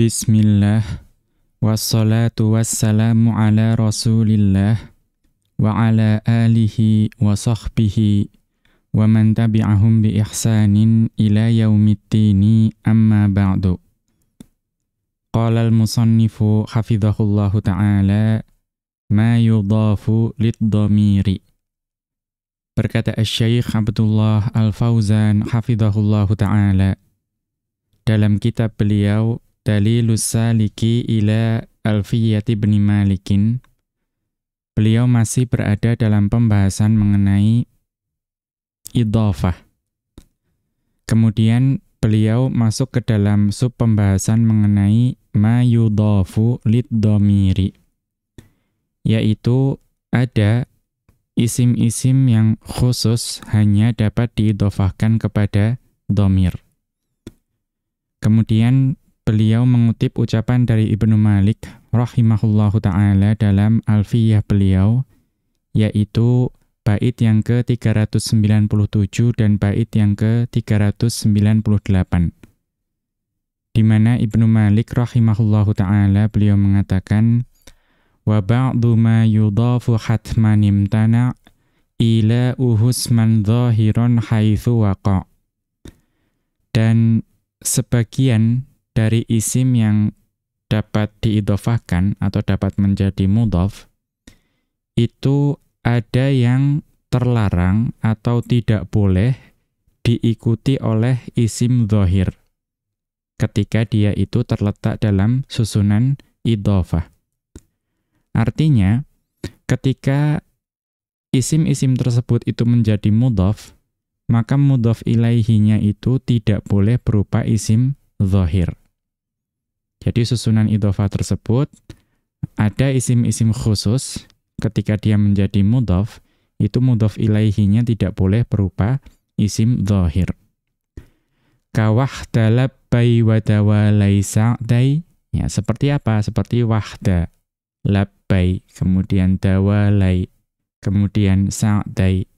بسم الله والصلاة والسلام على رسول الله وعلى آله وصحبه ومن تبعهم بإحسان إلى يوم الدين أما بعد. قال المصنف حفظه الله تعالى ما يضاف للضمير بركة الشيخ عبد الله الفوزان حفظه الله تعالى. Dalam kitab beliau Dalilus Saliki ila Alfiyati bin Malikin beliau masih berada dalam pembahasan mengenai idhafah. Kemudian beliau masuk ke dalam sub pembahasan mengenai ma yudhafu lid-dhamiri yaitu ada isim-isim yang khusus hanya dapat diidhafahkan kepada domir. Kemudian beliau mengutip ucapan dari Ibnu Malik rahimahullahu taala dalam Alfiyah beliau yaitu bait yang ke-397 dan bait yang ke-398 di mana Ibnu Malik rahimahullahu taala beliau mengatakan wa ba'du ma yudhafu hatman imtana ila uhusman dhahiran haitsu waqa. Dan sebagian dari isim yang dapat diidofahkan atau dapat menjadi mudhaf itu ada yang terlarang atau tidak boleh diikuti oleh isim zahir ketika dia itu terletak dalam susunan idofah. Artinya, ketika isim-isim tersebut itu menjadi mudhaf, maka mudhaf ilaihinya itu tidak boleh berupa isim zahir. Jadi susunan idhofah tersebut ada isim-isim khusus ketika dia menjadi mudhaf, itu mudhaf ilaihinya tidak boleh berupa isim zahir. Kawah dalabbai wa dawalai sa'dai. Ya, seperti apa? Seperti wahda, labbai, kemudian dawalai, kemudian sa'dai.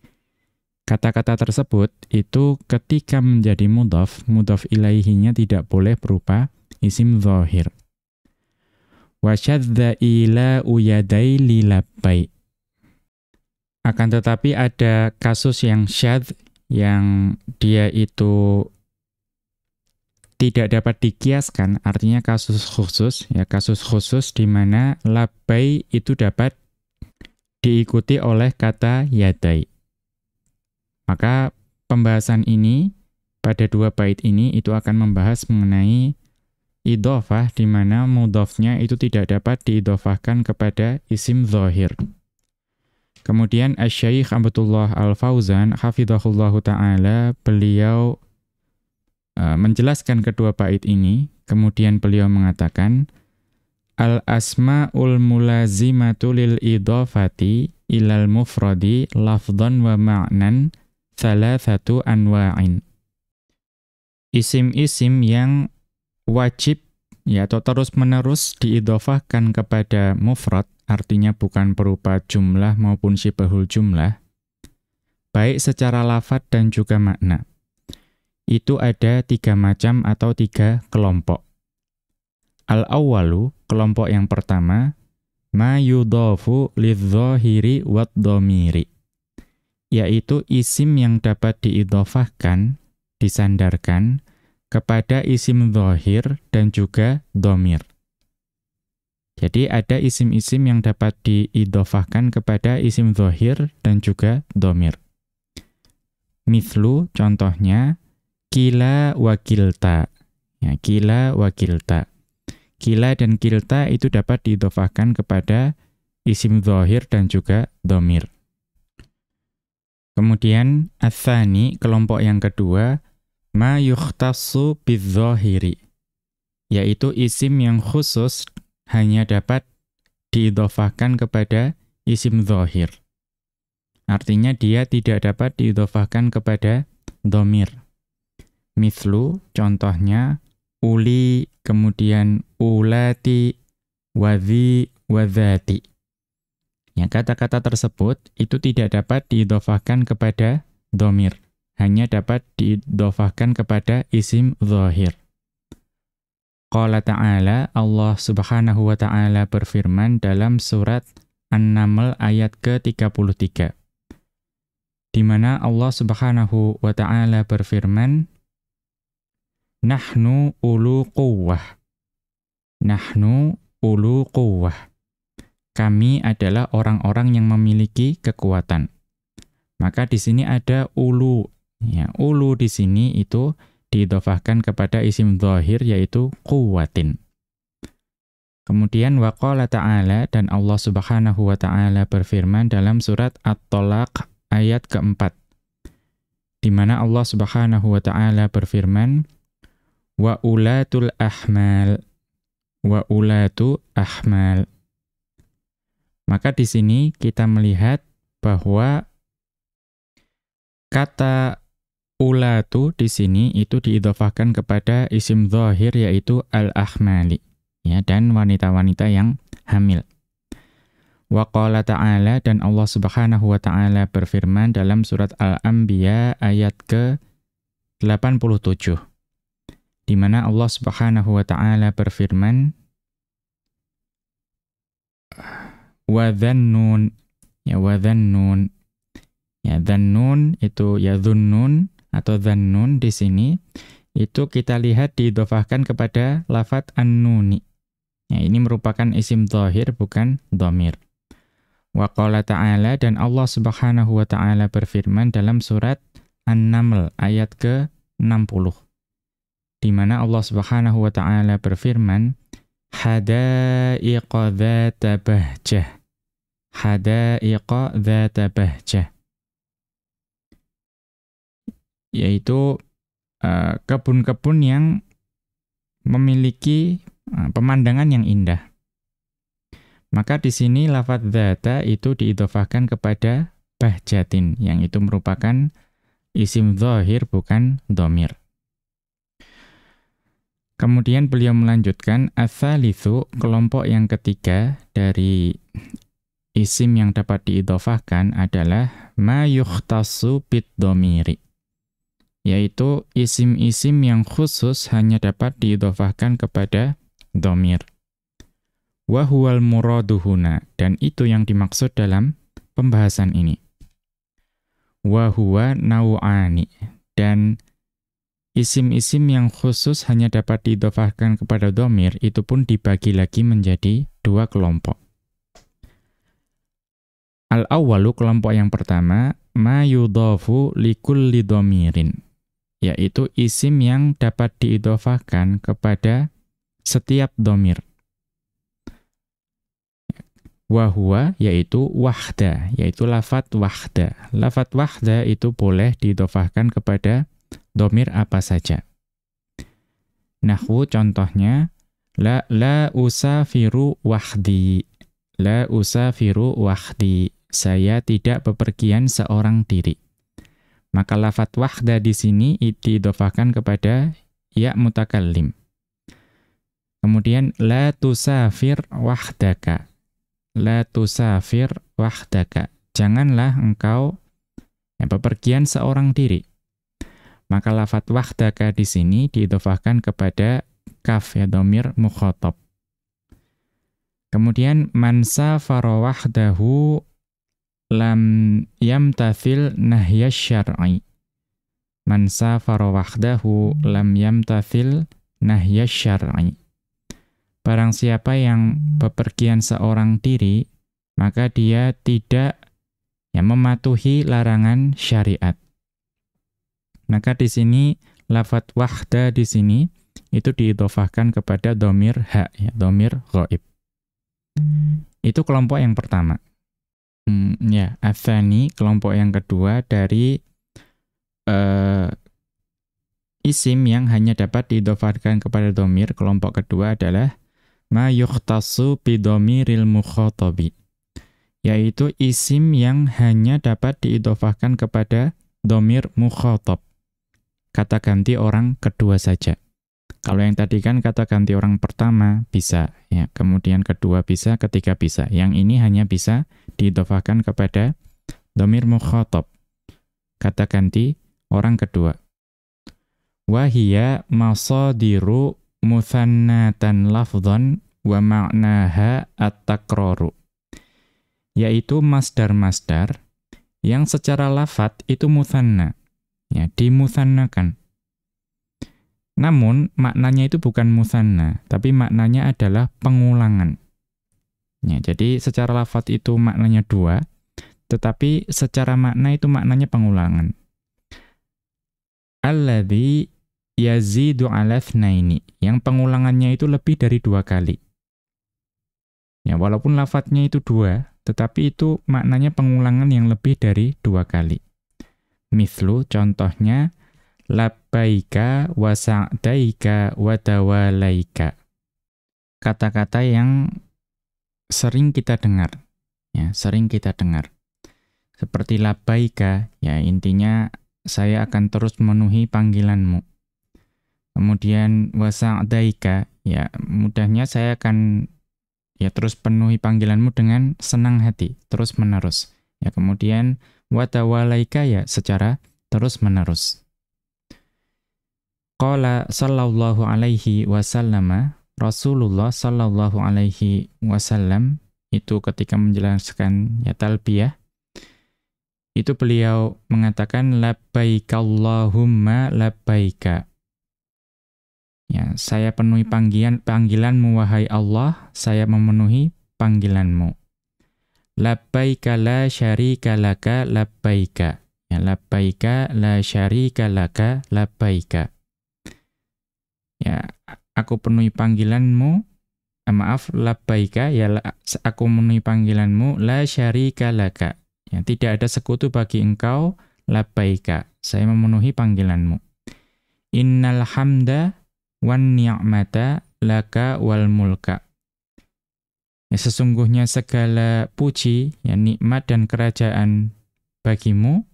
Kata-kata tersebut itu ketika menjadi mudhaf, mudhaf ilaihinya tidak boleh berupa isim zahir. Wa syadza ila uyadai lilabbai. Akan tetapi ada kasus yang syadz yang dia itu tidak dapat dikiaskan, artinya kasus khusus, ya kasus khusus di mana labbai itu dapat diikuti oleh kata yadai. Maka pembahasan ini pada dua bait ini itu akan membahas mengenai idhofah di mana mudhofnya itu tidak dapat diidhofahkan kepada isim zahir. Kemudian Asy-Syaikh Abdullah Al-Fauzan hafizahullahu taala beliau uh, menjelaskan kedua bait ini, kemudian beliau mengatakan Al-asmaul mulazimatu lil idhafati ilal mufradi lafdhan wa ma'nan thalathatu anwa'in. Isim-isim yang wajib ya atau terus-menerus diidhofahkan kepada mufrad, artinya bukan berupa jumlah maupun syibahul jumlah, baik secara lafat dan juga makna. Itu ada tiga macam atau tiga kelompok. Al-awwalu, kelompok yang pertama, ma yudhafu lidh-dhahiri. Yaitu isim yang dapat diidhofahkan, disandarkan, kepada isim zahir dan juga domir. Jadi ada isim-isim yang dapat diidofahkan kepada isim zahir dan juga domir. Mithlu contohnya kila wakilta. Ya, kila wakilta. Kila dan kilta itu dapat diidofahkan kepada isim zahir dan juga domir. Kemudian athani kelompok yang kedua ma yukhtassu bidzahiri yaitu isim yang khusus hanya dapat diidhofahkan kepada isim zahir. Artinya dia tidak dapat diidhofahkan kepada domir. Mithlu, contohnya, uli, kemudian ulati, wadhi, wadhati. Ya, kata-kata tersebut itu tidak dapat diidhofahkan kepada domir hanya dapat didofahkan kepada isim zahir. qala ta'ala Allah Subhanahu wa taala berfirman dalam surat An-Naml ayat ke-33 di mana Allah Subhanahu wa taala berfirman Nahnu ulu quwwah. Nahnu ulu quwwah. Kami adalah orang-orang yang memiliki kekuatan. Maka di sini ada ulu ya ulu di sini itu diidhofahkan kepada isim dhahir yaitu quwwatin. Kemudian waqala ta'ala dan Allah Subhanahu wa taala berfirman dalam surat At-Talaq ayat keempat di mana Allah Subhanahu wa taala berfirman wa ulatul ahmal wa ulatu ahmal. Maka di sini kita melihat bahwa kata ulatu di sini itu diidhofahkan kepada isim zahir yaitu al-ahmali ya dan wanita-wanita yang hamil. Wa qala ta'ala dan Allah Subhanahu wa taala berfirman dalam surat Al-Anbiya ayat ke-87 di mana Allah Subhanahu wa taala berfirman wa dhannun ya wa dhannun ya dhannun itu ya dhunnun atau dhannun di sini itu kita lihat diidhofahkan kepada lafat an-nuni Ya, ini merupakan isim zahir bukan dhamir. Wa qala ta'ala dan Allah Subhanahu wa taala berfirman dalam surat An-Naml ayat ke-60. Di mana Allah Subhanahu wa taala berfirman hadaiqa dzata bahjah. Hadaiqa dzata bahjah. Yaitu eh, kebun-kebun uh, yang memiliki Nah, pemandangan yang indah. Maka di sini lafaz dzata itu diidhofahkan kepada bahjatin yang itu merupakan isim zahir bukan domir. Kemudian beliau melanjutkan asalithu kelompok yang ketiga dari isim yang dapat diidhofahkan adalah ma yukhtassu bid domiri yaitu isim-isim yang khusus hanya dapat diidhofahkan kepada domir. Wahual muraduhuna, dan itu yang dimaksud dalam pembahasan ini. Wahuwa nau'ani, dan isim-isim yang khusus hanya dapat didofahkan kepada domir, itu pun dibagi lagi menjadi dua kelompok. Al-awwalu kelompok yang pertama, ma yudhafu likulli domirin, yaitu isim yang dapat diidofahkan kepada setiap domir. Wahua yaitu wahda, yaitu lafat wahda. Lafat wahda itu boleh didofahkan kepada domir apa saja. Nahwu contohnya, la, la usafiru wahdi. La usafiru wahdi. Saya tidak bepergian seorang diri. Maka lafat wahda di sini didofahkan kepada ya mutakallim. Kemudian la tusafir wahdaka. La tusafir wahdaka. Janganlah engkau ya, bepergian seorang diri. Maka lafat wahdaka di sini diidhofahkan kepada kaf ya domir mukhatab. Kemudian man safara wahdahu lam yamtathil nahya syar'i. Man safara wahdahu lam yamtathil nahya syar'i. Barang siapa yang bepergian seorang diri, maka dia tidak ya, mematuhi larangan syariat. Maka di sini lafat wahda di sini itu diidofahkan kepada domir ha, ya, domir ghaib. Itu kelompok yang pertama. Hmm, ya, athani kelompok yang kedua dari uh, isim yang hanya dapat diidofahkan kepada domir. Kelompok kedua adalah ma yukhtassu bidomiril mukhatabi yaitu isim yang hanya dapat diidofahkan kepada domir mukhatab kata ganti orang kedua saja kalau yang tadi kan kata ganti orang pertama bisa ya kemudian kedua bisa ketiga bisa yang ini hanya bisa diidofahkan kepada domir mukhatab kata ganti orang kedua wahia masadiru muthannatan lafdhan wa ma'naha at-takraru. Yaitu masdar-masdar yang secara lafat itu muthanna. Ya, dimuthannakan. Namun maknanya itu bukan muthanna, tapi maknanya adalah pengulangan. Ya, jadi secara lafat itu maknanya dua, tetapi secara makna itu maknanya pengulangan. Alladhi yazidu ala yang pengulangannya itu lebih dari dua kali. Ya, walaupun lafadznya itu dua, tetapi itu maknanya pengulangan yang lebih dari dua kali. Mithlu, contohnya, labbaika wa sa'daika wa tawalaika. Kata-kata yang sering kita dengar. Ya, sering kita dengar. Seperti labbaika, ya intinya saya akan terus memenuhi panggilanmu. Kemudian wa sa'daika, ya mudahnya saya akan ya terus penuhi panggilanmu dengan senang hati, terus menerus. Ya kemudian wa tawalaika ya secara terus menerus. Qala sallallahu alaihi wasallam Rasulullah sallallahu alaihi wasallam itu ketika menjelaskan ya talbiyah itu beliau mengatakan labbaika Allahumma labbaika Ya, saya penuhi panggilan panggilanmu wahai Allah, saya memenuhi panggilanmu. Labbaika la syarika laka labbaika. Ya, labbaika la syarika laka labbaika. Ya, aku penuhi panggilanmu, eh, maaf, labbaika, ya aku memenuhi panggilanmu, la syarika laka. Ya, tidak ada sekutu bagi engkau, labbaika. Saya memenuhi panggilanmu. Innal hamda wan ni'mata laka wal mulka. Ya, sesungguhnya segala puji, ya, nikmat dan kerajaan bagimu,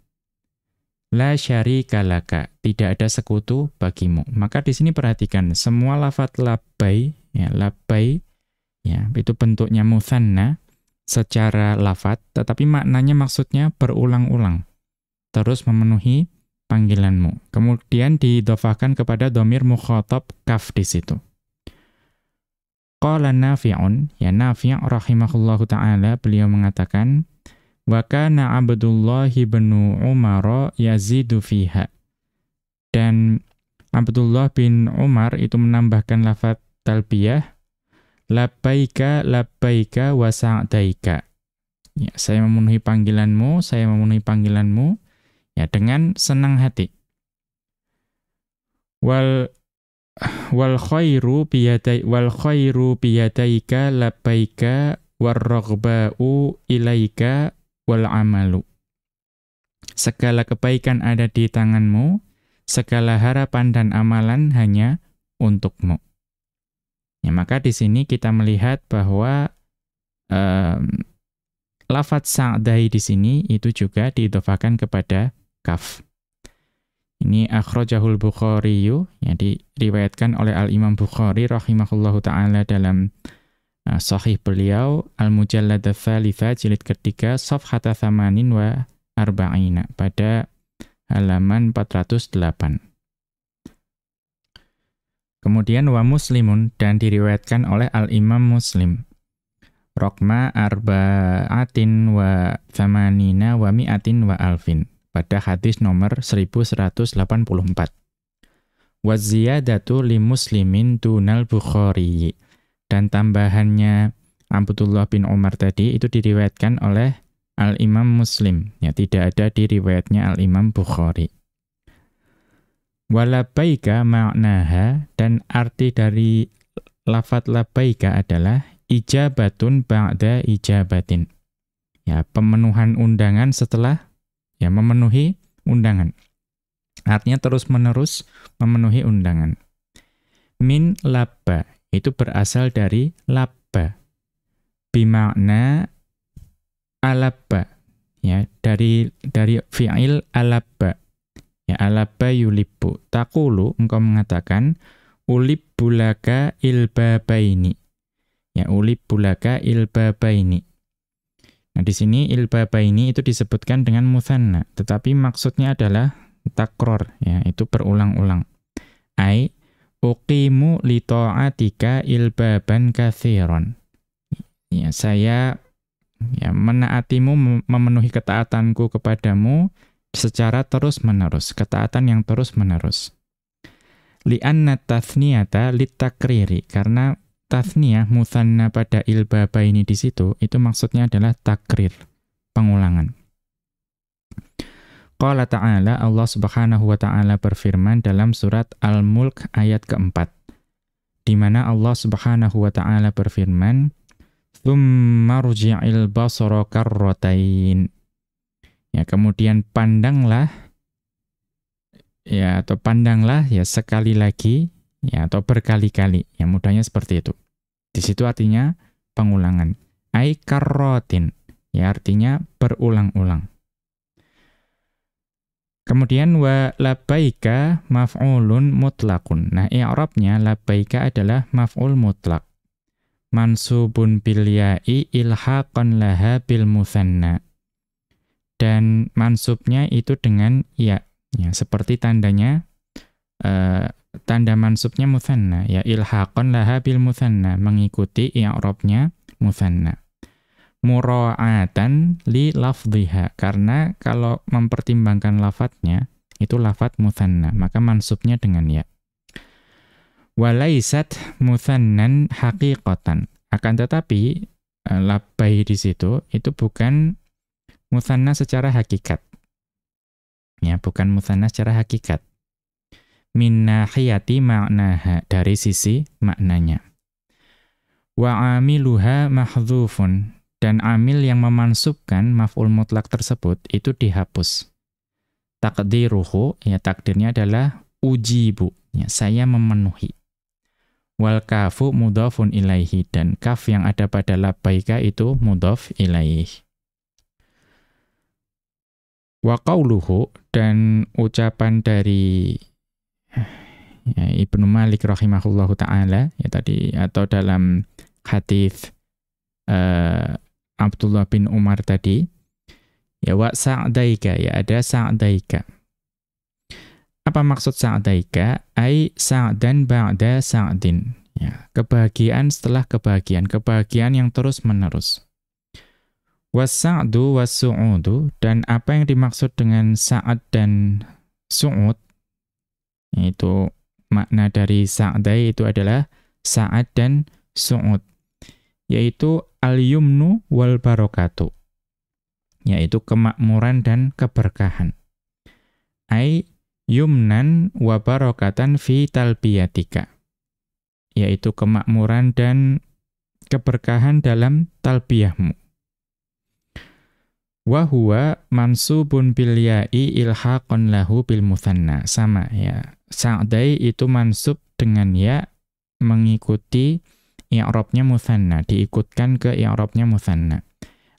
La syarika laka, tidak ada sekutu bagimu. Maka di sini perhatikan semua lafat labbai, ya labbai, ya itu bentuknya muthanna secara lafat, tetapi maknanya maksudnya berulang-ulang. Terus memenuhi panggilanmu. Kemudian didofahkan kepada domir mukhotob kaf di situ. Qala Nafi'un, ya Nafi' rahimahullahu ta'ala, beliau mengatakan, Wa kana Abdullah bin Umar yazidu fiha. Dan Abdullah bin Umar itu menambahkan lafaz talbiyah labbaika labbaika wa sa'daika. Ya, saya memenuhi panggilanmu, saya memenuhi panggilanmu ya dengan senang hati. Wal wal khairu biyadai wal khairu biyadaika labbaika warraghba'u ilaika wal amalu. Segala kebaikan ada di tanganmu, segala harapan dan amalan hanya untukmu. Ya, maka di sini kita melihat bahwa um, lafat sa'dai di sini itu juga diidofakan kepada kaf. Ini akhrajahul Bukhari yang diriwayatkan oleh Al-Imam Bukhari rahimahullahu taala dalam Nah, sahih beliau Al-Mujallad Thalitha jilid ketiga Safhata Thamanin wa Arba'ina pada halaman 408. Kemudian wa muslimun dan diriwayatkan oleh Al-Imam Muslim. Rokma arba'atin wa thamanina wa mi'atin wa alfin. Pada hadis nomor 1184. Wa ziyadatu li muslimin tunal bukhariyi dan tambahannya Abdullah bin Umar tadi itu diriwayatkan oleh Al-Imam Muslim. Ya, tidak ada di riwayatnya Al-Imam Bukhari. Walabaika maknaha dan arti dari lafat labaika adalah ijabatun ba'da ijabatin. Ya, pemenuhan undangan setelah ya memenuhi undangan. Artinya terus-menerus memenuhi undangan. Min labba itu berasal dari labba. Bimakna alabba. Ya, dari dari fi'il alabba. Ya, alabba yulibbu. Takulu engkau mengatakan ulibbulaka ilbabaini. Ya, ulibbulaka ilbabaini. Nah, di sini ilbabaini itu disebutkan dengan muthanna, tetapi maksudnya adalah takror, ya, itu berulang-ulang. Ai uqimu li ta'atika ilbaban kathiron. Ya, saya ya menaatimu memenuhi ketaatanku kepadamu secara terus-menerus, ketaatan yang terus-menerus. Li'anna tathniyata litakriri, karena tathniyah muthanna pada ilbaba ini di situ, itu maksudnya adalah takrir, pengulangan. Qala ta'ala, Allah subhanahu wa ta'ala berfirman dalam surat Al-Mulk ayat keempat, di mana Allah subhanahu wa ta'ala berfirman, Thumma rji'il basara karratain. Ya, kemudian pandanglah ya atau pandanglah ya sekali lagi ya atau berkali-kali. Ya mudahnya seperti itu. Di situ artinya pengulangan. Ai karrotin. Ya artinya berulang-ulang. Kemudian wa labbaika maf'ulun mutlakun. Nah, i'rabnya labbaika adalah maf'ul mutlak. Mansubun bil ya'i ilhaqan laha bil muthanna dan mansubnya itu dengan ya. Ya, seperti tandanya uh, tanda mansubnya muthanna ya ilhaqan laha bil muthanna mengikuti i'rabnya muthanna. Mura'atan li lafdhiha karena kalau mempertimbangkan lafadznya itu lafadz muthanna maka mansubnya dengan ya. Walaisat muthannan haqiqatan akan tetapi uh, labbai di situ itu bukan musanna secara hakikat. Ya, bukan musanna secara hakikat. Min nahiyati ma'naha dari sisi maknanya. Wa amiluha dan amil yang memansubkan maf'ul mutlak tersebut itu dihapus. Takdiruhu ya takdirnya adalah ujibu ya saya memenuhi. Wal kafu mudhafun ilaihi dan kaf yang ada pada labbaika itu mudhaf ilaihi. Wa qauluhu dan ucapan dari ya, Ibnu Malik rahimahullahu taala ya tadi atau dalam hadis uh, Abdullah bin Umar tadi ya wa sa'daika ya ada sa'daika. Apa maksud sa'daika? Ai sa'dan ba'da sa'din. Ya kebahagiaan setelah kebahagiaan kebahagiaan yang terus menerus. Wasa'du wasu'udu dan apa yang dimaksud dengan sa'ad dan su'ud? Yaitu makna dari sa'dai itu adalah sa'ad dan su'ud yaitu al-yumnu wal barokatu yaitu kemakmuran dan keberkahan. Ai yumnan wa barokatan fi talbiyatika yaitu kemakmuran dan keberkahan dalam talbiyahmu. Wa huwa mansubun bil ya'i ilhaqan lahu bil muthanna. Sama ya sa'dai itu mansub dengan ya mengikuti i'rabnya muthanna diikutkan ke i'rabnya muthanna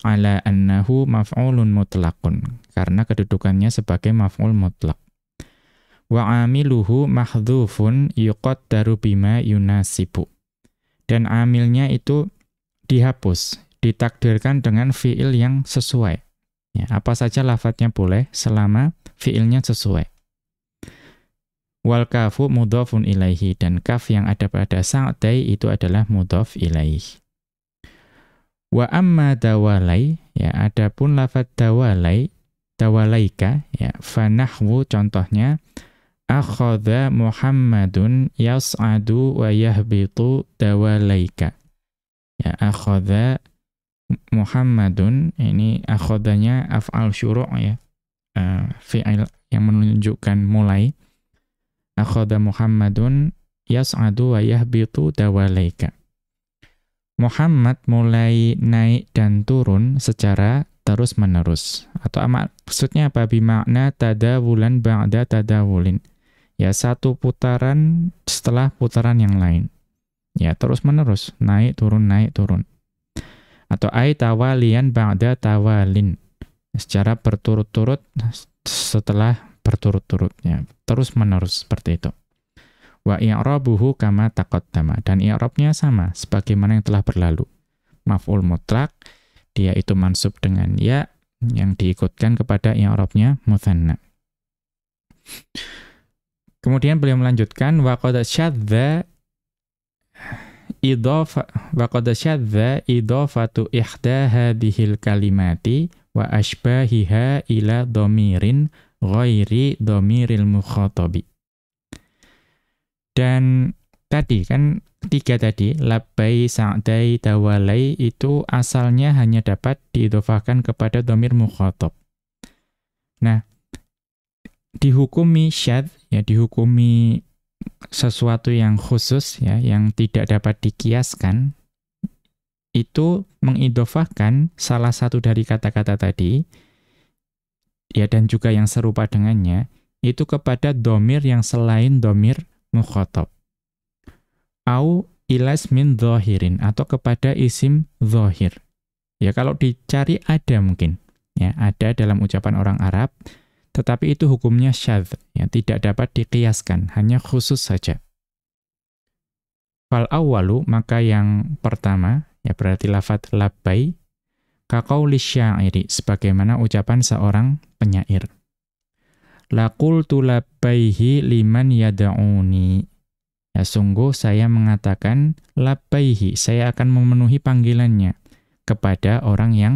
ala annahu maf'ulun mutlaqun karena kedudukannya sebagai maf'ul mutlak wa amiluhu mahdhufun yuqaddaru bima yunasibu. Dan amilnya itu dihapus ditakdirkan dengan fiil yang sesuai. Ya, apa saja lafadznya boleh selama fiilnya sesuai. Wal kafu mudhafun ilaihi dan kaf yang ada pada sa'dai itu adalah mudhaf ilaihi. Wa amma dawalai ya adapun lafadz dawalai dawalaika ya fanahwu contohnya akhadha Muhammadun yas'adu wa yahbitu dawalaika. Ya akhadha Muhammadun ini akhodanya af'al syuru' ya. Uh, fi'il yang menunjukkan mulai. Akhoda Muhammadun yas'adu wa yahbitu dawalaika. Muhammad mulai naik dan turun secara terus-menerus. Atau maksudnya apa? Bimakna tadawulan ba'da tadawulin. Ya, satu putaran setelah putaran yang lain. Ya, terus-menerus. Naik, turun, naik, turun atau ai tawalian ba'da tawalin secara berturut-turut setelah berturut-turutnya. Terus menerus seperti itu. Wa i'rabuhu kama taqaddama. Dan i'rabnya sama sebagaimana yang telah berlalu. Maf'ul mutlak dia itu mansub dengan ya yang diikutkan kepada i'rabnya mutsanna Kemudian beliau melanjutkan wa qad syadza wa qad syadza idhafatu ihda hadhil kalimati wa ashbahiha ila dhamirin ghairi dhamiril mukhatabi. Dan tadi kan tiga tadi labbai sa'dai tawalai itu asalnya hanya dapat diidhofahkan kepada dhamir mukhatab. Nah, dihukumi syad, ya dihukumi sesuatu yang khusus ya, yang tidak dapat dikiaskan, itu mengidofahkan salah satu dari kata-kata tadi, ya dan juga yang serupa dengannya, itu kepada domir yang selain domir mukhotob. Au ilas min zohirin, atau kepada isim zohir. Ya kalau dicari ada mungkin, ya ada dalam ucapan orang Arab, tetapi itu hukumnya syadz, yang tidak dapat dikiaskan, hanya khusus saja. Fal awalu, maka yang pertama, ya berarti lafat labbai, kaqauli syairi, sebagaimana ucapan seorang penyair. Laqul labbaihi liman yada'uni. Ya sungguh saya mengatakan labbaihi, saya akan memenuhi panggilannya kepada orang yang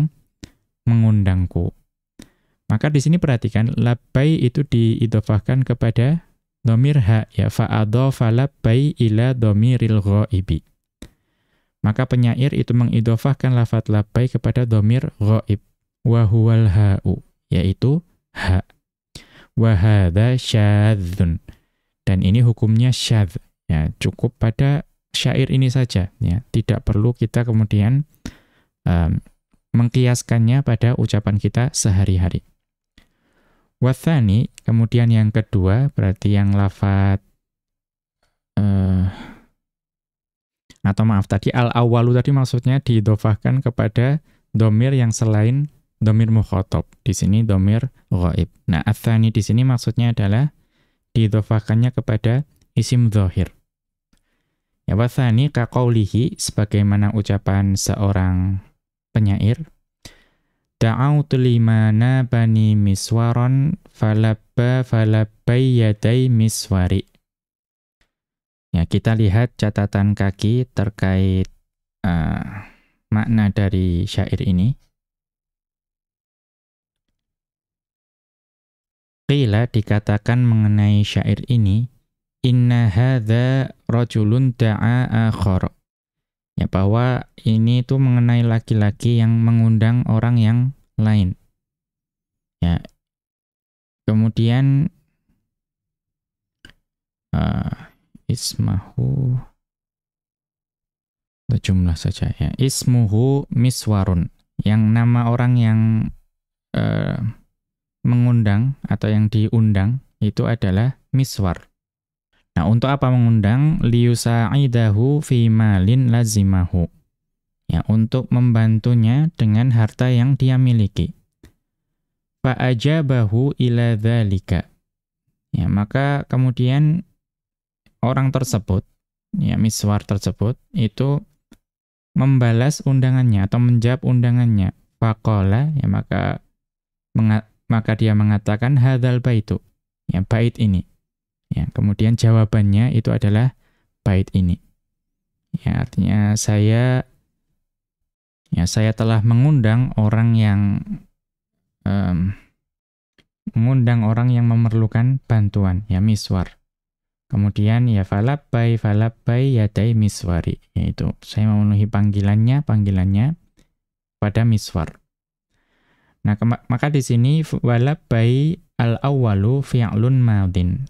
mengundangku. Maka di sini perhatikan labbai itu diidhofahkan kepada domir ha ya fa'adhafa labbai ila domiril ghaibi. Maka penyair itu mengidhofahkan lafat labbai kepada domir wa huwal ha'u yaitu ha. Wa hadza syadzun. Dan ini hukumnya syadz ya cukup pada syair ini saja ya tidak perlu kita kemudian um, mengkiaskannya pada ucapan kita sehari-hari. Wathani, kemudian yang kedua, berarti yang lafat, uh, atau maaf, tadi al-awalu tadi maksudnya didofahkan kepada domir yang selain domir mukhotob. Di sini domir ghaib. Nah, athani di sini maksudnya adalah didofahkannya kepada isim zohir. Ya, wathani kaqaulihi, sebagaimana ucapan seorang penyair, Da'autu limana bani miswaron falabba falabbai yadai miswari. Ya, kita lihat catatan kaki terkait uh, makna dari syair ini. Qila dikatakan mengenai syair ini, inna hadza rajulun da'a akhara ya bahwa ini itu mengenai laki-laki yang mengundang orang yang lain. Ya. Kemudian uh, ismahu jumlah saja ya. Ismuhu miswarun. Yang nama orang yang uh, mengundang atau yang diundang itu adalah miswar. Nah, untuk apa mengundang? Liyusa'idahu fi malin lazimahu. Ya, untuk membantunya dengan harta yang dia miliki. Fa'ajabahu ila dhalika. Ya, maka kemudian orang tersebut, ya miswar tersebut, itu membalas undangannya atau menjawab undangannya. Faqala, ya maka maka dia mengatakan hadzal baitu. Ya, bait ini. Ya, kemudian jawabannya itu adalah bait ini. Ya, artinya saya ya saya telah mengundang orang yang um, mengundang orang yang memerlukan bantuan, ya miswar. Kemudian ya falabbai falabbai yadai miswari, yaitu saya memenuhi panggilannya, panggilannya pada miswar. Nah, maka di sini walabbai al-awwalu fi'lun madin.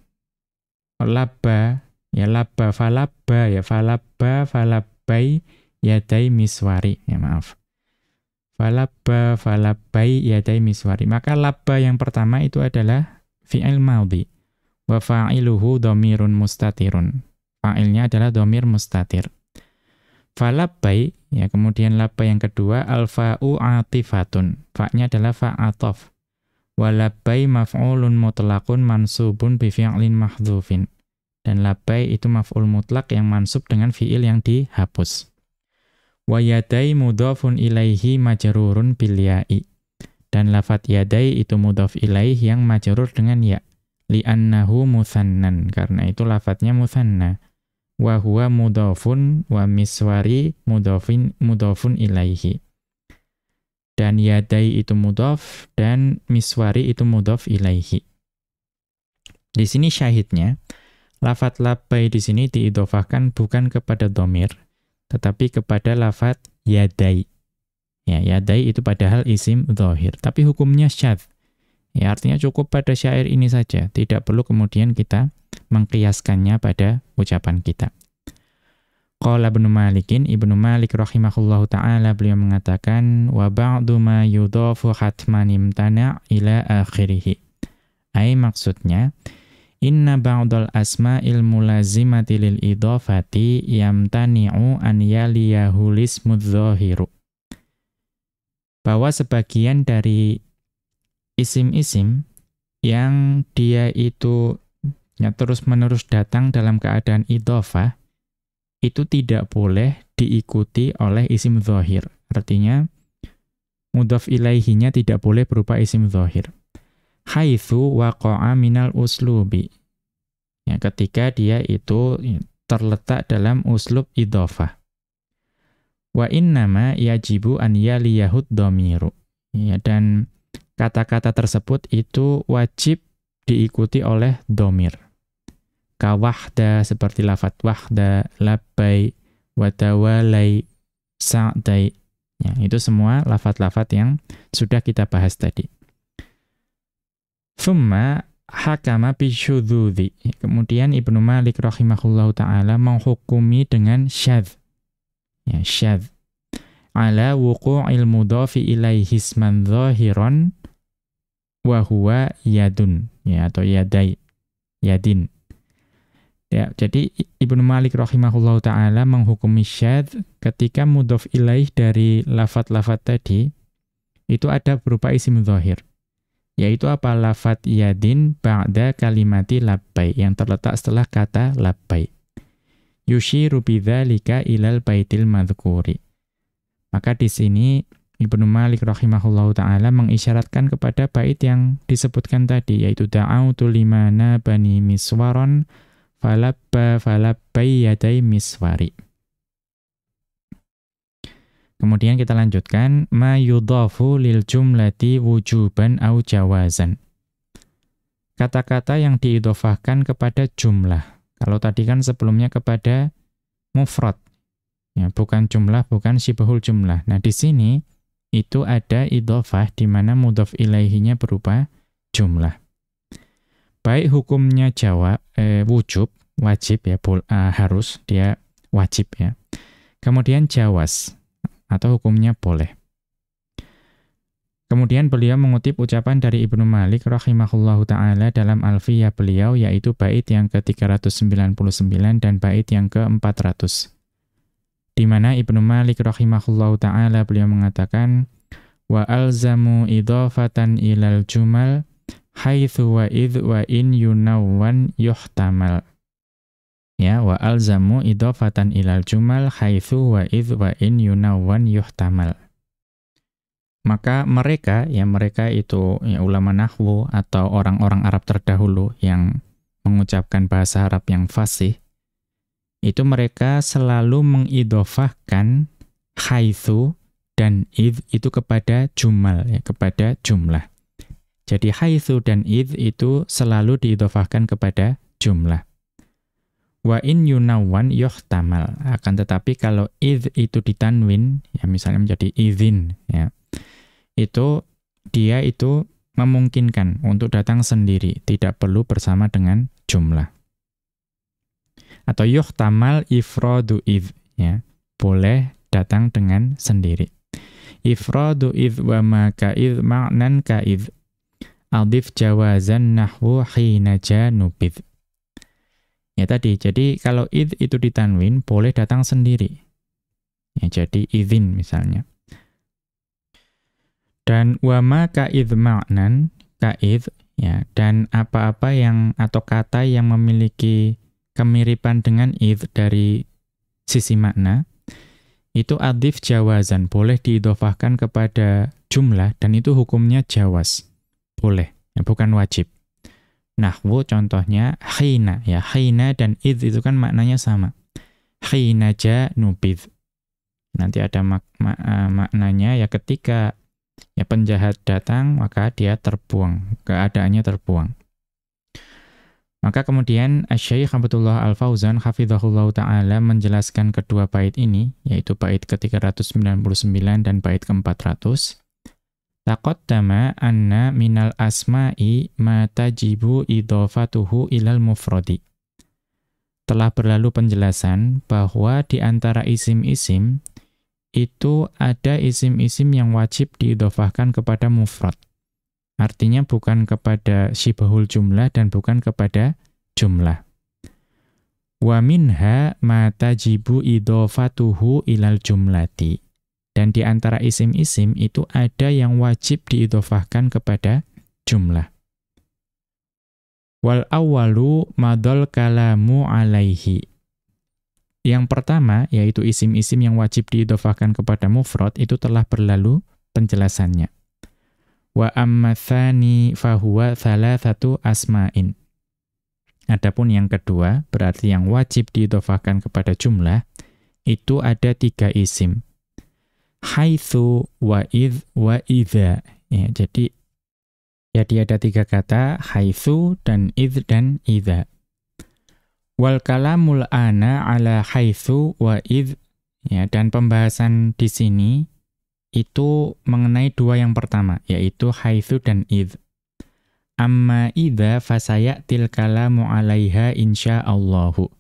Labba ya labba falabba ya falabba falabbai yadai miswari. Ya maaf. Falabba falabbai yadai miswari. Maka labba yang pertama itu adalah fi'il maudhi wa fa'iluhu dhamirun mustatirun fa'ilnya adalah dhamir mustatir falabbai ya kemudian labba yang kedua alfa'u atifatun fa'nya adalah fa'atof Walabbai maf'ulun mutlaqun mansubun bi fi'lin mahdhufin. Dan labbai itu maf'ul mutlak yang mansub dengan fi'il yang dihapus. Wa yadai mudhafun ilaihi majrurun bil ya'i. Dan lafat yadai itu mudhaf ilaih yang majrur dengan ya. Li'annahu muthannan karena itu lafadznya muthanna wa huwa mudhafun wa miswari mudhafin mudhafun ilaihi. Dan yadai itu mudhaf dan miswari itu mudhaf ilaihi. Di sini syahidnya lafadz labbai di sini diidhofahkan bukan kepada domir tetapi kepada lafadz yadai. Ya yadai itu padahal isim dhahir tapi hukumnya syadz Ya, artinya cukup pada syair ini saja, tidak perlu kemudian kita mengkiaskannya pada ucapan kita. Qala Ibnu Malikin, Ibnu Malik rahimahullahu taala beliau mengatakan wa ba'du ma yudhafu hatman imtana' ila akhirih. Ai maksudnya inna ba'dal asma'il mulazimati lil idhafati yamtani'u an yaliyahu lismudz Bahwa sebagian dari isim-isim yang dia itu ya, terus-menerus datang dalam keadaan idhofah, itu tidak boleh diikuti oleh isim zohir. Artinya, mudhaf ilaihinya tidak boleh berupa isim zohir. Haithu waqa'a minal uslubi. Ya, ketika dia itu terletak dalam uslub idhofah. Wa innama yajibu an yaliyahud domiru. Ya, dan kata-kata tersebut itu wajib diikuti oleh domir. Kawahda seperti lafat wahda, labbai, watawalai, sa'dai. Ya, itu semua lafat-lafat yang sudah kita bahas tadi. Thumma hakama bisyudhudhi. Kemudian Ibnu Malik rahimahullahu ta'ala menghukumi dengan syadh. Ya, syadh. Ala wuku'il mudhafi ilaihi isman zahiran wa huwa yadun. Ya atau yadai yadin. Ya jadi Ibnu Malik rahimahullahu taala menghukumi syad ketika mudhof ilaih dari lafat-lafat tadi itu ada berupa isim zahir yaitu apa? Lafat yadin ba'da kalimati labbai yang terletak setelah kata labbai yushiru bidzalika ilal baitil madhkuri maka di sini Ibnu Malik rahimahullahu taala mengisyaratkan kepada bait yang disebutkan tadi yaitu da'autu limana bani miswaron falabba falabbai yadai miswari. Kemudian kita lanjutkan ma yudhafu lil jumlati wujuban au jawazan. Kata-kata yang diidhofahkan kepada jumlah. Kalau tadi kan sebelumnya kepada mufrad. Ya, bukan jumlah, bukan sibahul jumlah. Nah, di sini itu ada idhofah di mana mudhof ilaihinya berupa jumlah. Baik hukumnya jawab eh, wujub, wajib ya, bul, uh, harus dia wajib ya. Kemudian jawas atau hukumnya boleh. Kemudian beliau mengutip ucapan dari Ibnu Malik rahimahullahu taala dalam Alfiyah beliau yaitu bait yang ke-399 dan bait yang ke-400 di mana Ibnu Malik rahimahullahu taala beliau mengatakan wa alzamu idhafatan ilal jumal haitsu wa id wa in yunawwan yuhtamal. Ya wa alzamu idhafatan ilal jumal haitsu wa id wa in yunawwan yuhtamal. Maka mereka ya mereka itu ya, ulama nahwu atau orang-orang Arab terdahulu yang mengucapkan bahasa Arab yang fasih itu mereka selalu mengidofahkan haitsu dan id itu kepada jumal ya kepada jumlah. Jadi haitsu dan id itu selalu diidofahkan kepada jumlah. Wa in yunawan yuhtamal. Akan tetapi kalau id itu ditanwin ya misalnya menjadi izin ya. Itu dia itu memungkinkan untuk datang sendiri, tidak perlu bersama dengan jumlah atau yuhtamal ifradu id ya. Boleh datang dengan sendiri. Ifradu id wa ma id ma'nan id adif jawazan nahwu hina janubid ya tadi jadi kalau id itu ditanwin boleh datang sendiri. Ya jadi izin misalnya. Dan wa ma id ma'nan id ya. Dan apa-apa yang atau kata yang memiliki kemiripan dengan id dari sisi makna, itu adif jawazan, boleh diidofahkan kepada jumlah, dan itu hukumnya jawaz. Boleh, ya, bukan wajib. Nahwu contohnya khina ya khina dan id itu kan maknanya sama. Khina ja nubid. Nanti ada mak mak uh, maknanya ya ketika ya penjahat datang maka dia terbuang, keadaannya terbuang. Maka kemudian Syekh Abdullah Al-Fauzan hafizahullah taala menjelaskan kedua bait ini yaitu bait ke-399 dan bait ke-400. Taqaddama anna minal asma'i ma tajibu idhafatuhu ilal mufradi. Telah berlalu penjelasan bahwa di antara isim-isim itu ada isim-isim yang wajib diidhafahkan kepada mufrad. Artinya bukan kepada syibahul jumlah dan bukan kepada jumlah. Wa minha ma tajibu idhofatuhu ilal jumlati. Dan di antara isim-isim itu ada yang wajib diidhofahkan kepada jumlah. Wal awalu madol kalamu alaihi. Yang pertama, yaitu isim-isim yang wajib diidhofahkan kepada mufrad, itu telah berlalu penjelasannya. Wa amma thani fahuwa thalathatu asma'in. Adapun yang kedua, berarti yang wajib diidhofahkan kepada jumlah, itu ada tiga isim. Haitsu wa idh wa idha. Ya, jadi jadi ada tiga kata, haitsu dan idh dan idha. Wal kalamul ana ala haitsu wa idh. Ya, dan pembahasan di sini itu mengenai dua yang pertama, yaitu haitsu dan id. Amma idza fasayatil kalamu 'alaiha insyaallahu.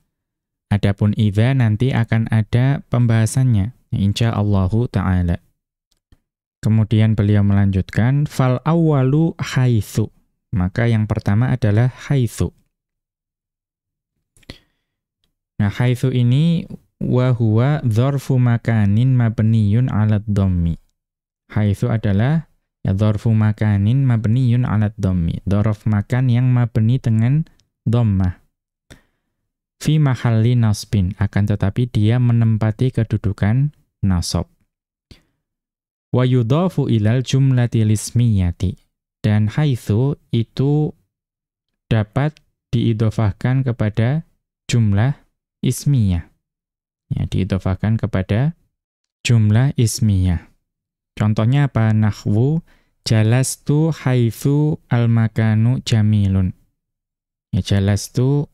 Adapun idza nanti akan ada pembahasannya insyaallahu taala. Kemudian beliau melanjutkan fal awwalu haitsu. Maka yang pertama adalah haitsu. Nah, haitsu ini wa huwa dzarfu makanin mabniyun 'ala dhammi. Haitsu adalah ya dzarfu makanin mabniyun 'ala dhammi. Dzaraf makan yang mabni dengan dhammah. Fi mahalli nasbin, akan tetapi dia menempati kedudukan nasab. Wa yudhafu ilal jumlati lismiyati. Dan haitsu itu dapat diidhofahkan kepada jumlah ismiyah. Ya, diidhofahkan kepada jumlah ismiyah. Contohnya apa? Nahwu jalastu haitsu al-makanu jamilun. Ya jalastu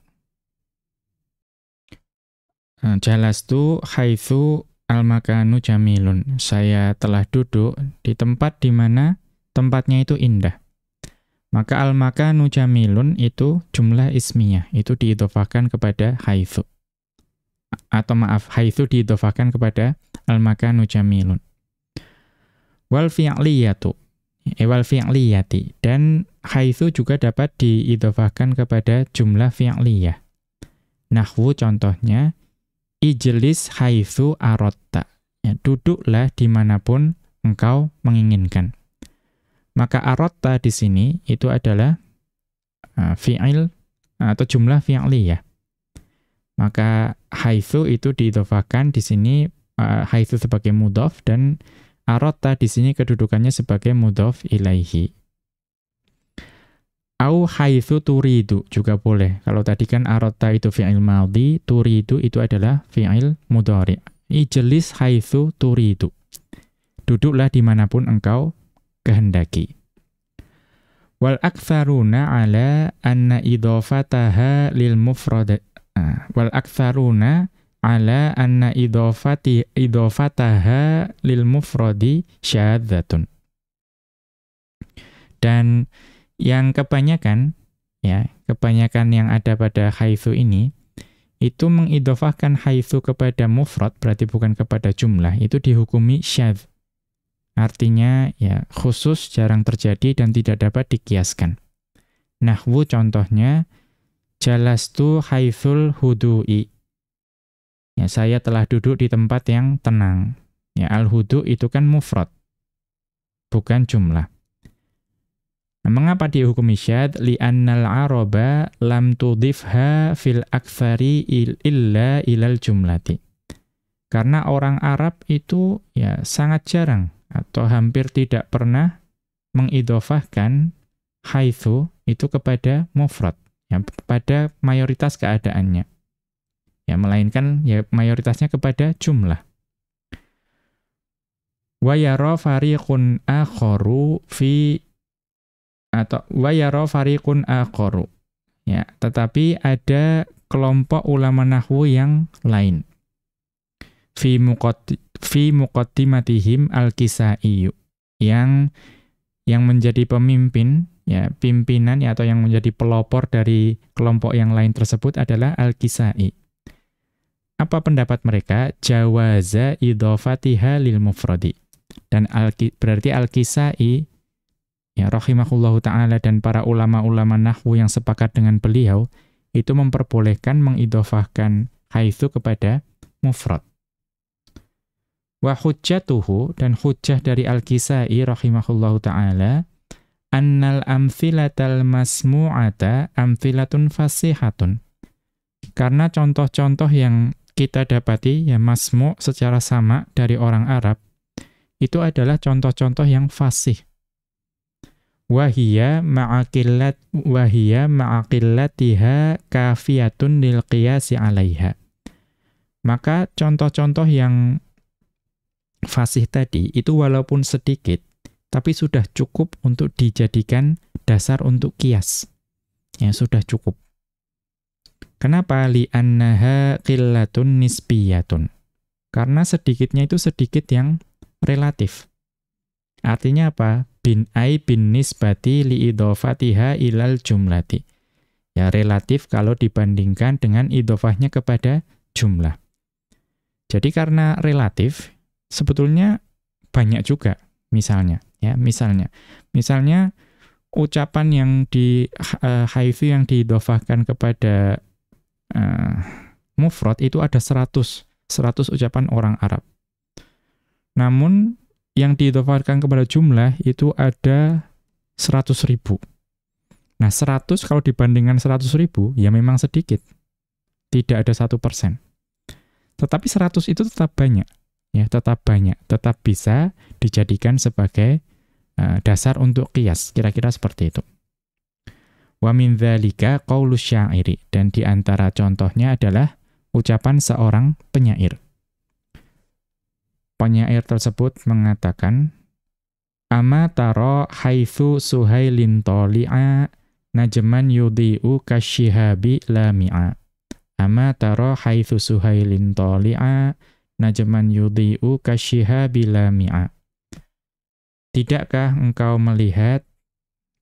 eh, jalastu haitsu al-makanu jamilun. Saya telah duduk di tempat di mana tempatnya itu indah. Maka al-makanu jamilun itu jumlah ismiyah, itu diidhofahkan kepada haitsu. Atau maaf, haitsu diidhofahkan kepada al-makanu jamilun wal fi'liyatu. Eh, wal fi'liyati. Dan haitsu juga dapat diidhofahkan kepada jumlah fi'liyah. Nahwu contohnya ijlis haitsu aratta ya duduklah di mana pun engkau menginginkan. Maka aratta di sini itu adalah uh, fi'il atau jumlah fi'liyah. Maka haitsu itu diidhofahkan di sini uh, haitsu sebagai mudhaf dan Arota di sini kedudukannya sebagai mudhof ilaihi. Au haitsu turidu juga boleh. Kalau tadi kan arota itu fi'il madhi, turidu itu adalah fi'il mudhari. Ijlis haitsu turidu. Duduklah di mana pun engkau kehendaki. Wal aktsaruna ala anna idhofataha lil mufrad. Ah, wal aktsaruna ala anna idhofati idhofataha lil mufradi syadzatun. Dan yang kebanyakan ya, kebanyakan yang ada pada haitsu ini itu mengidhofahkan haitsu kepada mufrad berarti bukan kepada jumlah itu dihukumi syadz. Artinya ya khusus jarang terjadi dan tidak dapat dikiaskan. Nahwu contohnya jalastu haitsul hudu'i Ya, saya telah duduk di tempat yang tenang. Ya, al-hudu itu kan mufrad. Bukan jumlah. Nah, mengapa dihukumi syad? Li'annal araba lam tudifha fil aktsari illa ilal jumlati. Karena orang Arab itu ya sangat jarang atau hampir tidak pernah mengidofahkan haitsu itu kepada mufrad ya pada mayoritas keadaannya ya melainkan ya mayoritasnya kepada jumlah. Wa yara fariqun akharu fi atau wa yara fariqun akharu. Ya tetapi ada kelompok ulama nahwu yang lain. Fi muqaddi fi muqaddimatihim al-kisai yang yang menjadi pemimpin ya pimpinan ya atau yang menjadi pelopor dari kelompok yang lain tersebut adalah al-kisai apa pendapat mereka jawaza idhofatiha lil mufradi dan al berarti Al-Kisai ya rahimahullahu taala dan para ulama-ulama nahwu yang sepakat dengan beliau itu memperbolehkan mengidhofahkan haitsu kepada mufrad. Wa hujjatuhu dan hujjah dari Al-Kisai rahimahullahu taala annal amthilatal masmu'ata amthilatun fasihatun. Karena contoh-contoh yang kita dapati ya masmu' secara sama dari orang Arab itu adalah contoh-contoh yang fasih. Wahia ma'akillat wahia ma'akillatiha kafiyatun lil qiyasi 'alaiha. Maka contoh-contoh yang fasih tadi itu walaupun sedikit tapi sudah cukup untuk dijadikan dasar untuk kias. Ya, sudah cukup. Kenapa li annaha qillatun nisbiyatun? Karena sedikitnya itu sedikit yang relatif. Artinya apa? Bin ai bin nisbati li idhofatiha ilal jumlati. Ya relatif kalau dibandingkan dengan idhofahnya kepada jumlah. Jadi karena relatif sebetulnya banyak juga misalnya ya misalnya misalnya ucapan yang di uh, haifi yang diidhofahkan kepada uh, mufrad itu ada 100 100 ucapan orang Arab namun yang diidhofatkan kepada jumlah itu ada 100 ribu. Nah 100 kalau dibandingkan 100 ribu ya memang sedikit. Tidak ada satu persen. Tetapi 100 itu tetap banyak. ya Tetap banyak. Tetap bisa dijadikan sebagai uh, dasar untuk kias. Kira-kira seperti itu. Wa min dzalika qaulu syairi dan di antara contohnya adalah ucapan seorang penyair penyair tersebut mengatakan, Ama taro haitsu suhailin toli'a najman yudhi'u kasyihabi lami'a. Ama taro haitsu suhailin toli'a najman yudhi'u kasyihabi lami'a. Tidakkah engkau melihat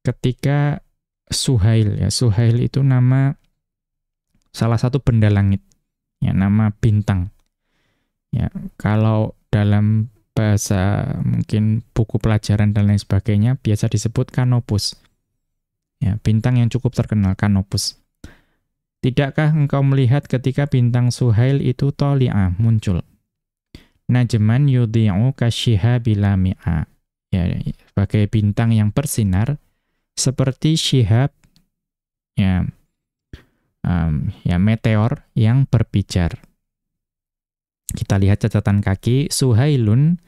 ketika Suhail ya Suhail itu nama salah satu benda langit ya nama bintang ya kalau dalam bahasa mungkin buku pelajaran dan lain sebagainya biasa disebut kanopus. Ya, bintang yang cukup terkenal kanopus. Tidakkah engkau melihat ketika bintang Suhail itu toli'ah muncul? Najman yudhi'u kasyiha bilami'a. Ya, sebagai bintang yang bersinar seperti syihab ya um, ya meteor yang berpijar. Kita lihat catatan kaki Suhailun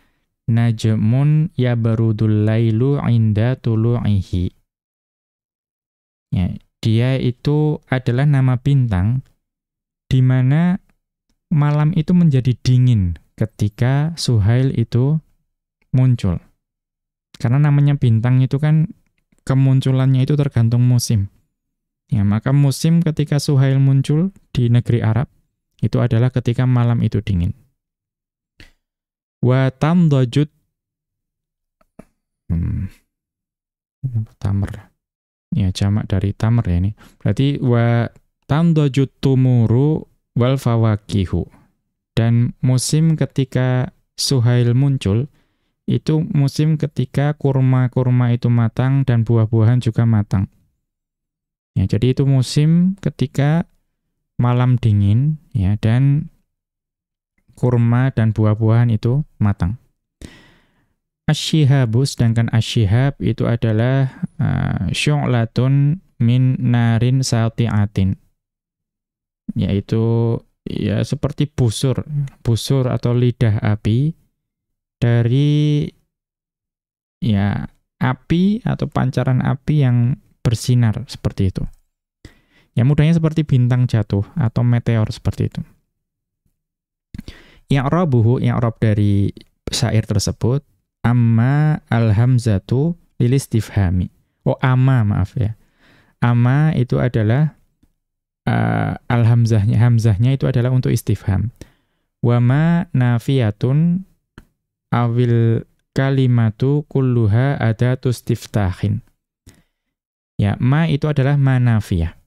najmun yabrudul lailu inda tulu'ihi. Ya, dia itu adalah nama bintang di mana malam itu menjadi dingin ketika Suhail itu muncul. Karena namanya bintang itu kan kemunculannya itu tergantung musim. Ya, maka musim ketika Suhail muncul di negeri Arab itu adalah ketika malam itu dingin. Wa tamdajut hmm, tamr. Ya, jamak dari tamr ya ini. Berarti wa tamdajut tumuru wal fawakihu. Dan musim ketika Suhail muncul, itu musim ketika kurma-kurma itu matang dan buah-buahan juga matang. Ya, jadi itu musim ketika malam dingin ya dan kurma dan buah-buahan itu matang. Asyihabu sedangkan asyihab itu adalah uh, syu'latun min narin sati'atin. Yaitu ya seperti busur, busur atau lidah api dari ya api atau pancaran api yang bersinar seperti itu. Ya mudahnya seperti bintang jatuh atau meteor seperti itu. I'rabuhu i'rab dari syair tersebut amma alhamzatu lil istifhami. Oh amma maaf ya. Amma itu adalah uh, alhamzahnya hamzahnya itu adalah untuk istifham. Wama nafiyatun awil kalimatu kulluha ada tustiftahin. Ya, ma itu adalah manafiyah.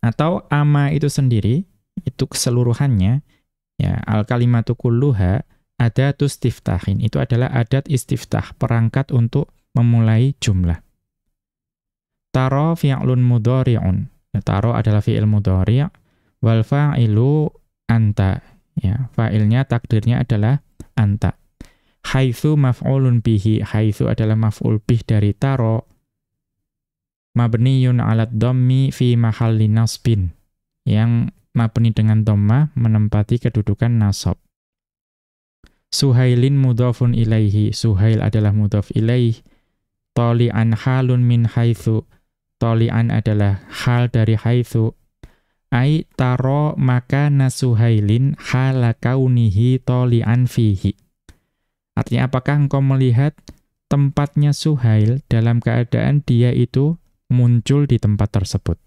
Atau ama itu sendiri, itu keseluruhannya, Ya, al kalimatu kulluha adat istiftahin. Itu adalah adat istiftah, perangkat untuk memulai jumlah. Taro fi'lun mudhari'un. Ya, taro adalah fi'il mudhari' wal fa'ilu anta. Ya, fa'ilnya takdirnya adalah anta. Haitsu maf'ulun bihi. Haitsu adalah maf'ul bih dari taro. Mabniyun 'ala dhammi fi mahalli nasbin. Yang mabni dengan dhamma menempati kedudukan nasab. Suhailin mudhafun ilaihi. Suhail adalah mudhaf ilaih. Toli'an halun min haitsu. Toli'an adalah hal dari haitsu. Ai taro maka nasuhailin hala kaunihi toli'an fihi. Artinya apakah engkau melihat tempatnya Suhail dalam keadaan dia itu muncul di tempat tersebut?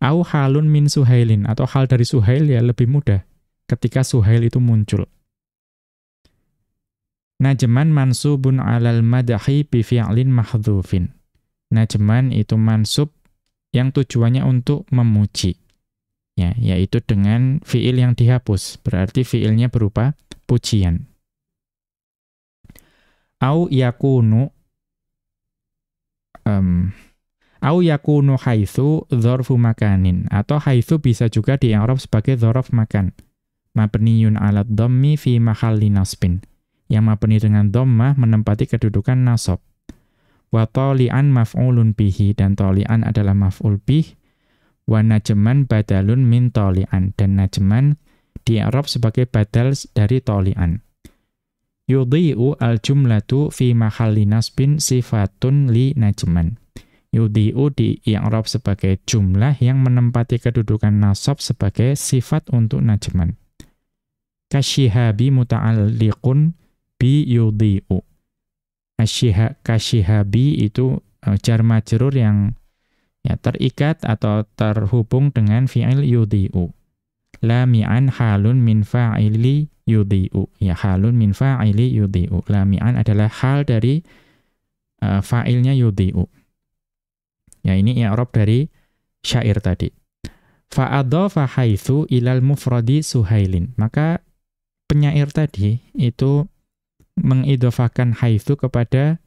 Au halun min Suhailin atau hal dari Suhail ya lebih mudah ketika Suhail itu muncul. Najman mansubun alal madahi bi fi'lin mahdhufin. Najman itu mansub yang tujuannya untuk memuji. Ya, yaitu dengan fiil yang dihapus. Berarti fiilnya berupa pujian. Au yakunu um, Au yakunu haitsu dzarfu makanin atau haitsu bisa juga di sebagai dzaraf makan. Mabniyun 'ala dhammi fi mahalli nasbin. Yang mabni dengan dhammah menempati kedudukan nasab. Wa tali'an maf'ulun bihi dan tali'an adalah maf'ul bih. Wa najman badalun min tali'an dan najman di i'rab sebagai badal dari tali'an. Yudhi'u al-jumlatu fi mahalli nasbin sifatun li najman Yudhi'u di i'rab sebagai jumlah yang menempati kedudukan nasab sebagai sifat untuk najman. Kasyihabi muta'alliqun bi yudhi'u. Kasyihabi itu uh, jar majrur yang ya, terikat atau terhubung dengan fi'il yudhi'u. Lami'an halun min fa'ili yudhi'u. Ya, halun min fa'ili yudhi'u. Lami'an adalah hal dari uh, fa'ilnya yudhi'u. Ya ini i'rab dari syair tadi. Fa'adhafa haitsu ilal mufradi suhailin. Maka penyair tadi itu mengidofakan haitsu kepada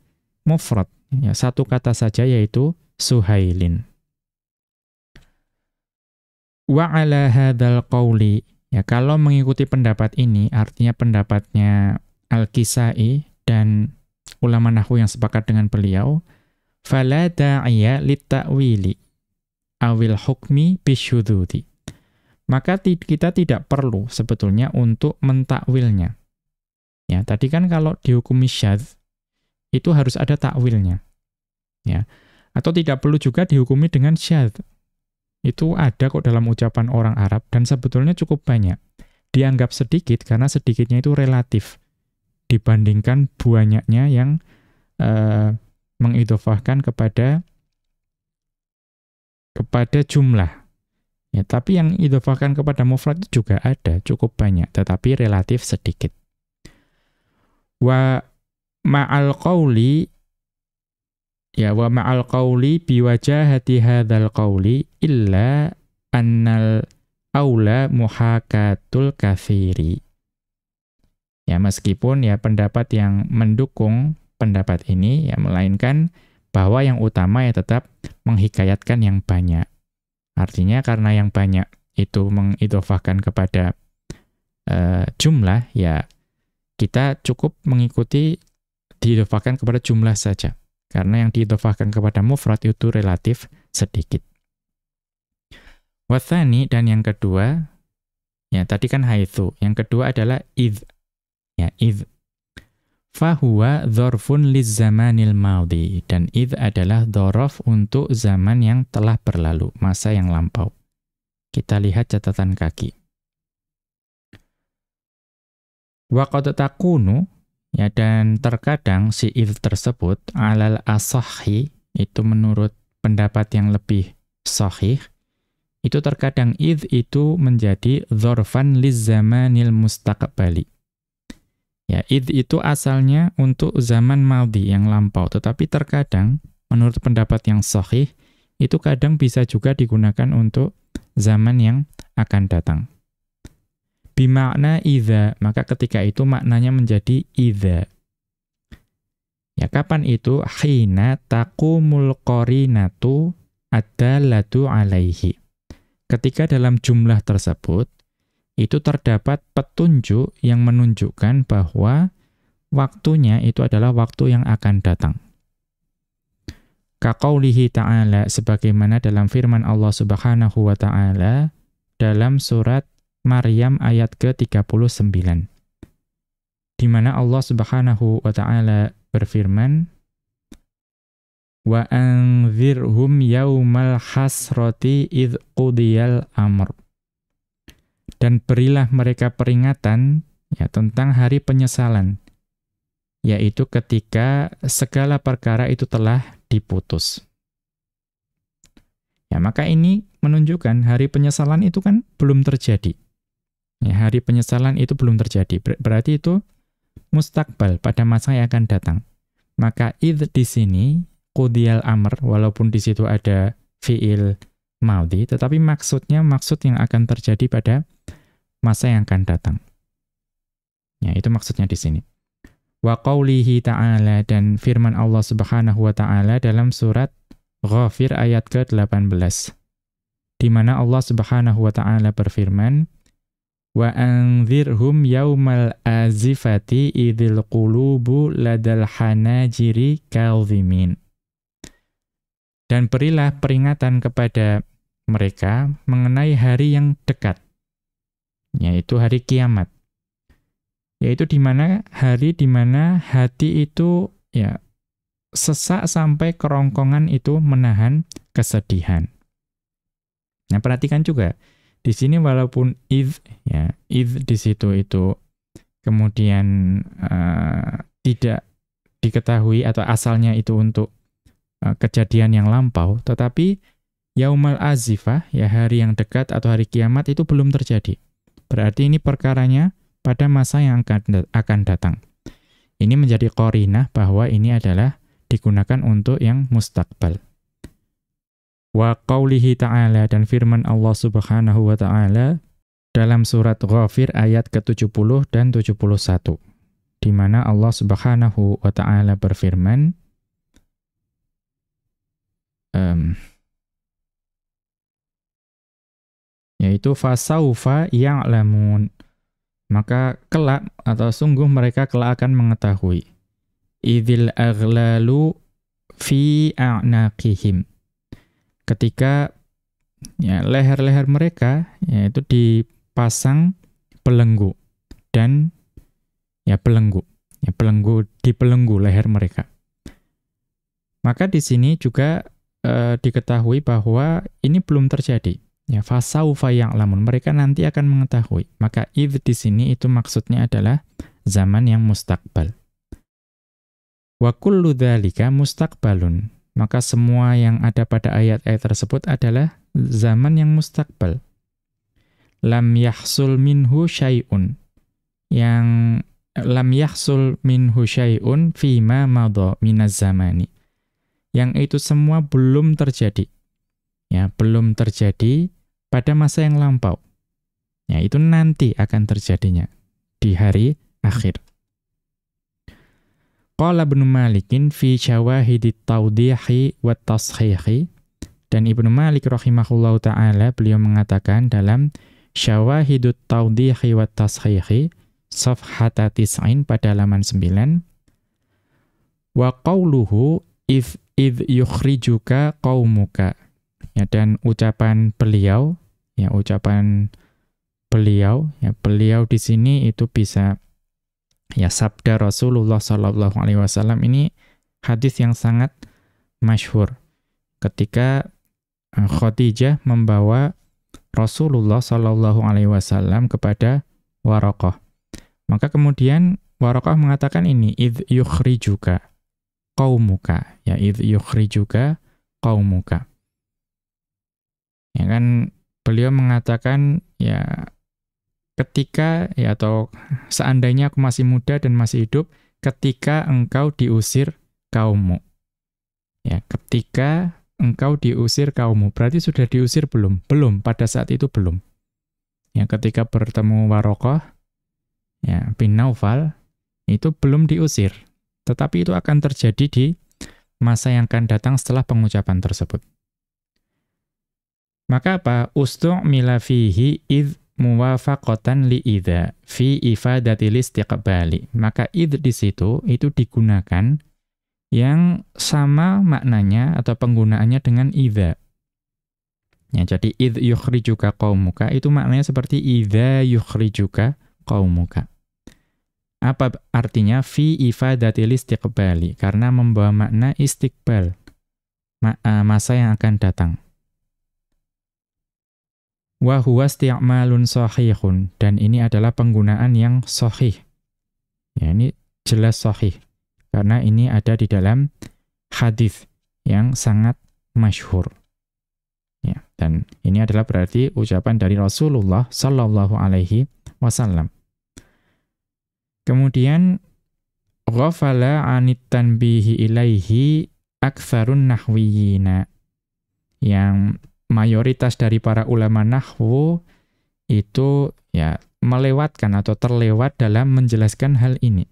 mufrad. Ya, satu kata saja yaitu suhailin. Wa ala hadzal qawli ya kalau mengikuti pendapat ini artinya pendapatnya Al-Kisai dan ulama nahwu yang sepakat dengan beliau fala da'iya litta'wili awil hukmi bisyududi. Maka kita tidak perlu sebetulnya untuk mentakwilnya. Ya, tadi kan kalau dihukumi syadz itu harus ada takwilnya. Ya. Atau tidak perlu juga dihukumi dengan syadz. Itu ada kok dalam ucapan orang Arab dan sebetulnya cukup banyak. Dianggap sedikit karena sedikitnya itu relatif dibandingkan banyaknya yang uh, mengidofahkan kepada kepada jumlah. Ya, tapi yang idofahkan kepada mufrad itu juga ada, cukup banyak, tetapi relatif sedikit. Wa ma'al qawli ya wa ma'al qawli biwajahati hadzal qawli illa annal aula muhakatul kafiri. Ya meskipun ya pendapat yang mendukung pendapat ini ya melainkan bahwa yang utama ya tetap menghikayatkan yang banyak. Artinya karena yang banyak itu mengidofahkan kepada uh, jumlah ya kita cukup mengikuti diidofahkan kepada jumlah saja. Karena yang diidofahkan kepada mufrad itu relatif sedikit. Wathani dan yang kedua ya tadi kan haitsu, yang kedua adalah id. Ya, id fahuwa dzarfun lizamanil maudi dan id adalah dzaraf untuk zaman yang telah berlalu, masa yang lampau. Kita lihat catatan kaki. Wa qad takunu ya dan terkadang si id tersebut alal asahhi itu menurut pendapat yang lebih sahih itu terkadang id itu menjadi dzarfan lizamanil mustaqbali Ya, id itu asalnya untuk zaman maldi yang lampau, tetapi terkadang menurut pendapat yang sahih itu kadang bisa juga digunakan untuk zaman yang akan datang. Bimakna idza, maka ketika itu maknanya menjadi idza. Ya, kapan itu? Hina taqumul qarinatu adallatu alaihi. Ketika dalam jumlah tersebut itu terdapat petunjuk yang menunjukkan bahwa waktunya itu adalah waktu yang akan datang. Kaqaulihi ta'ala sebagaimana dalam firman Allah Subhanahu wa taala dalam surat Maryam ayat ke-39. Di mana Allah Subhanahu wa taala berfirman Wa anzirhum yaumal hasrati id qudiyal amr dan berilah mereka peringatan ya tentang hari penyesalan yaitu ketika segala perkara itu telah diputus. Ya, maka ini menunjukkan hari penyesalan itu kan belum terjadi. Ya, hari penyesalan itu belum terjadi. Ber berarti itu mustakbal pada masa yang akan datang. Maka id di sini qudiyal amr walaupun di situ ada fiil maudi tetapi maksudnya maksud yang akan terjadi pada masa yang akan datang. Ya, itu maksudnya di sini. Wa qawlihi ta'ala dan firman Allah Subhanahu wa taala dalam surat Ghafir ayat ke-18. Di mana Allah Subhanahu wa taala berfirman, "Wa anzirhum yaumal azifati idzil qulubu ladal hanajiri kadhimin." Dan berilah peringatan kepada mereka mengenai hari yang dekat yaitu hari kiamat. Yaitu di mana hari di mana hati itu ya sesak sampai kerongkongan itu menahan kesedihan. Nah, perhatikan juga di sini walaupun if ya, if di situ itu kemudian uh, tidak diketahui atau asalnya itu untuk uh, kejadian yang lampau, tetapi yaumal azifah ya hari yang dekat atau hari kiamat itu belum terjadi. Berarti ini perkaranya pada masa yang akan datang. Ini menjadi korinah bahwa ini adalah digunakan untuk yang mustakbal. Wa qawlihi ta'ala dan firman Allah subhanahu wa ta'ala dalam surat Ghafir ayat ke-70 dan 71 di mana Allah Subhanahu wa taala berfirman um, yaitu fasaufa ya'lamun. Maka kelak atau sungguh mereka kelak akan mengetahui. Idzil aghlalu fi a'naqihim. Ketika ya leher-leher mereka yaitu dipasang belenggu dan ya belenggu, ya belenggu di belenggu leher mereka. Maka di sini juga e, diketahui bahwa ini belum terjadi. Ya, fasaufa lamun Mereka nanti akan mengetahui. Maka idh di sini itu maksudnya adalah zaman yang mustakbal. Wa kullu dzalika mustakbalun. Maka semua yang ada pada ayat-ayat tersebut adalah zaman yang mustakbal. Lam yahsul minhu syai'un. Yang lam yahsul minhu syai'un fima madha minaz zamani. Yang itu semua belum terjadi ya belum terjadi pada masa yang lampau. Ya, itu nanti akan terjadinya di hari akhir. Qala Ibnu Malikin fi syawahidi tawdihi wa tashihi. Dan Ibnu Malik rahimahullahu taala beliau mengatakan dalam syawahidut tawdihi wa tashihi safhata tis'in pada halaman 9 wa qawluhu if id yukhrijuka qaumuka. Ya, dan ucapan beliau, ya ucapan beliau, ya beliau di sini itu bisa Ya sabda Rasulullah Shallallahu alaihi wasallam ini hadis yang sangat masyhur. Ketika eh, Khadijah membawa Rasulullah Shallallahu alaihi wasallam kepada Waraqah. Maka kemudian Waraqah mengatakan ini id yukhrijuka qaumuka ya id yukhrijuka qaumuka. Ya kan beliau mengatakan ya ketika ya atau seandainya aku masih muda dan masih hidup ketika engkau diusir kaummu. Ya, ketika engkau diusir kaummu, berarti sudah diusir belum? Belum, pada saat itu belum. Ya, ketika bertemu Warokoh, ya, bin Naufal, itu belum diusir. Tetapi itu akan terjadi di masa yang akan datang setelah pengucapan tersebut. Maka apa? Ustu' milafihi id muwafaqatan li idza fi ifadatil istiqbali. Maka id di situ itu digunakan yang sama maknanya atau penggunaannya dengan idza. Ya, jadi id yukhrijuka qaumuka itu maknanya seperti idza yukhrijuka qaumuka. Apa artinya fi ifadatil istiqbali? Karena membawa makna istiqbal, eh, masa yang akan datang wa huwa isti'malun sahihun dan ini adalah penggunaan yang sahih. Ya, ini jelas sahih karena ini ada di dalam hadis yang sangat masyhur. Ya, dan ini adalah berarti ucapan dari Rasulullah sallallahu alaihi wasallam. Kemudian ghafala 'anit tanbihi ilaihi aktsarun nahwiyina yang mayoritas dari para ulama nahwu itu ya melewatkan atau terlewat dalam menjelaskan hal ini.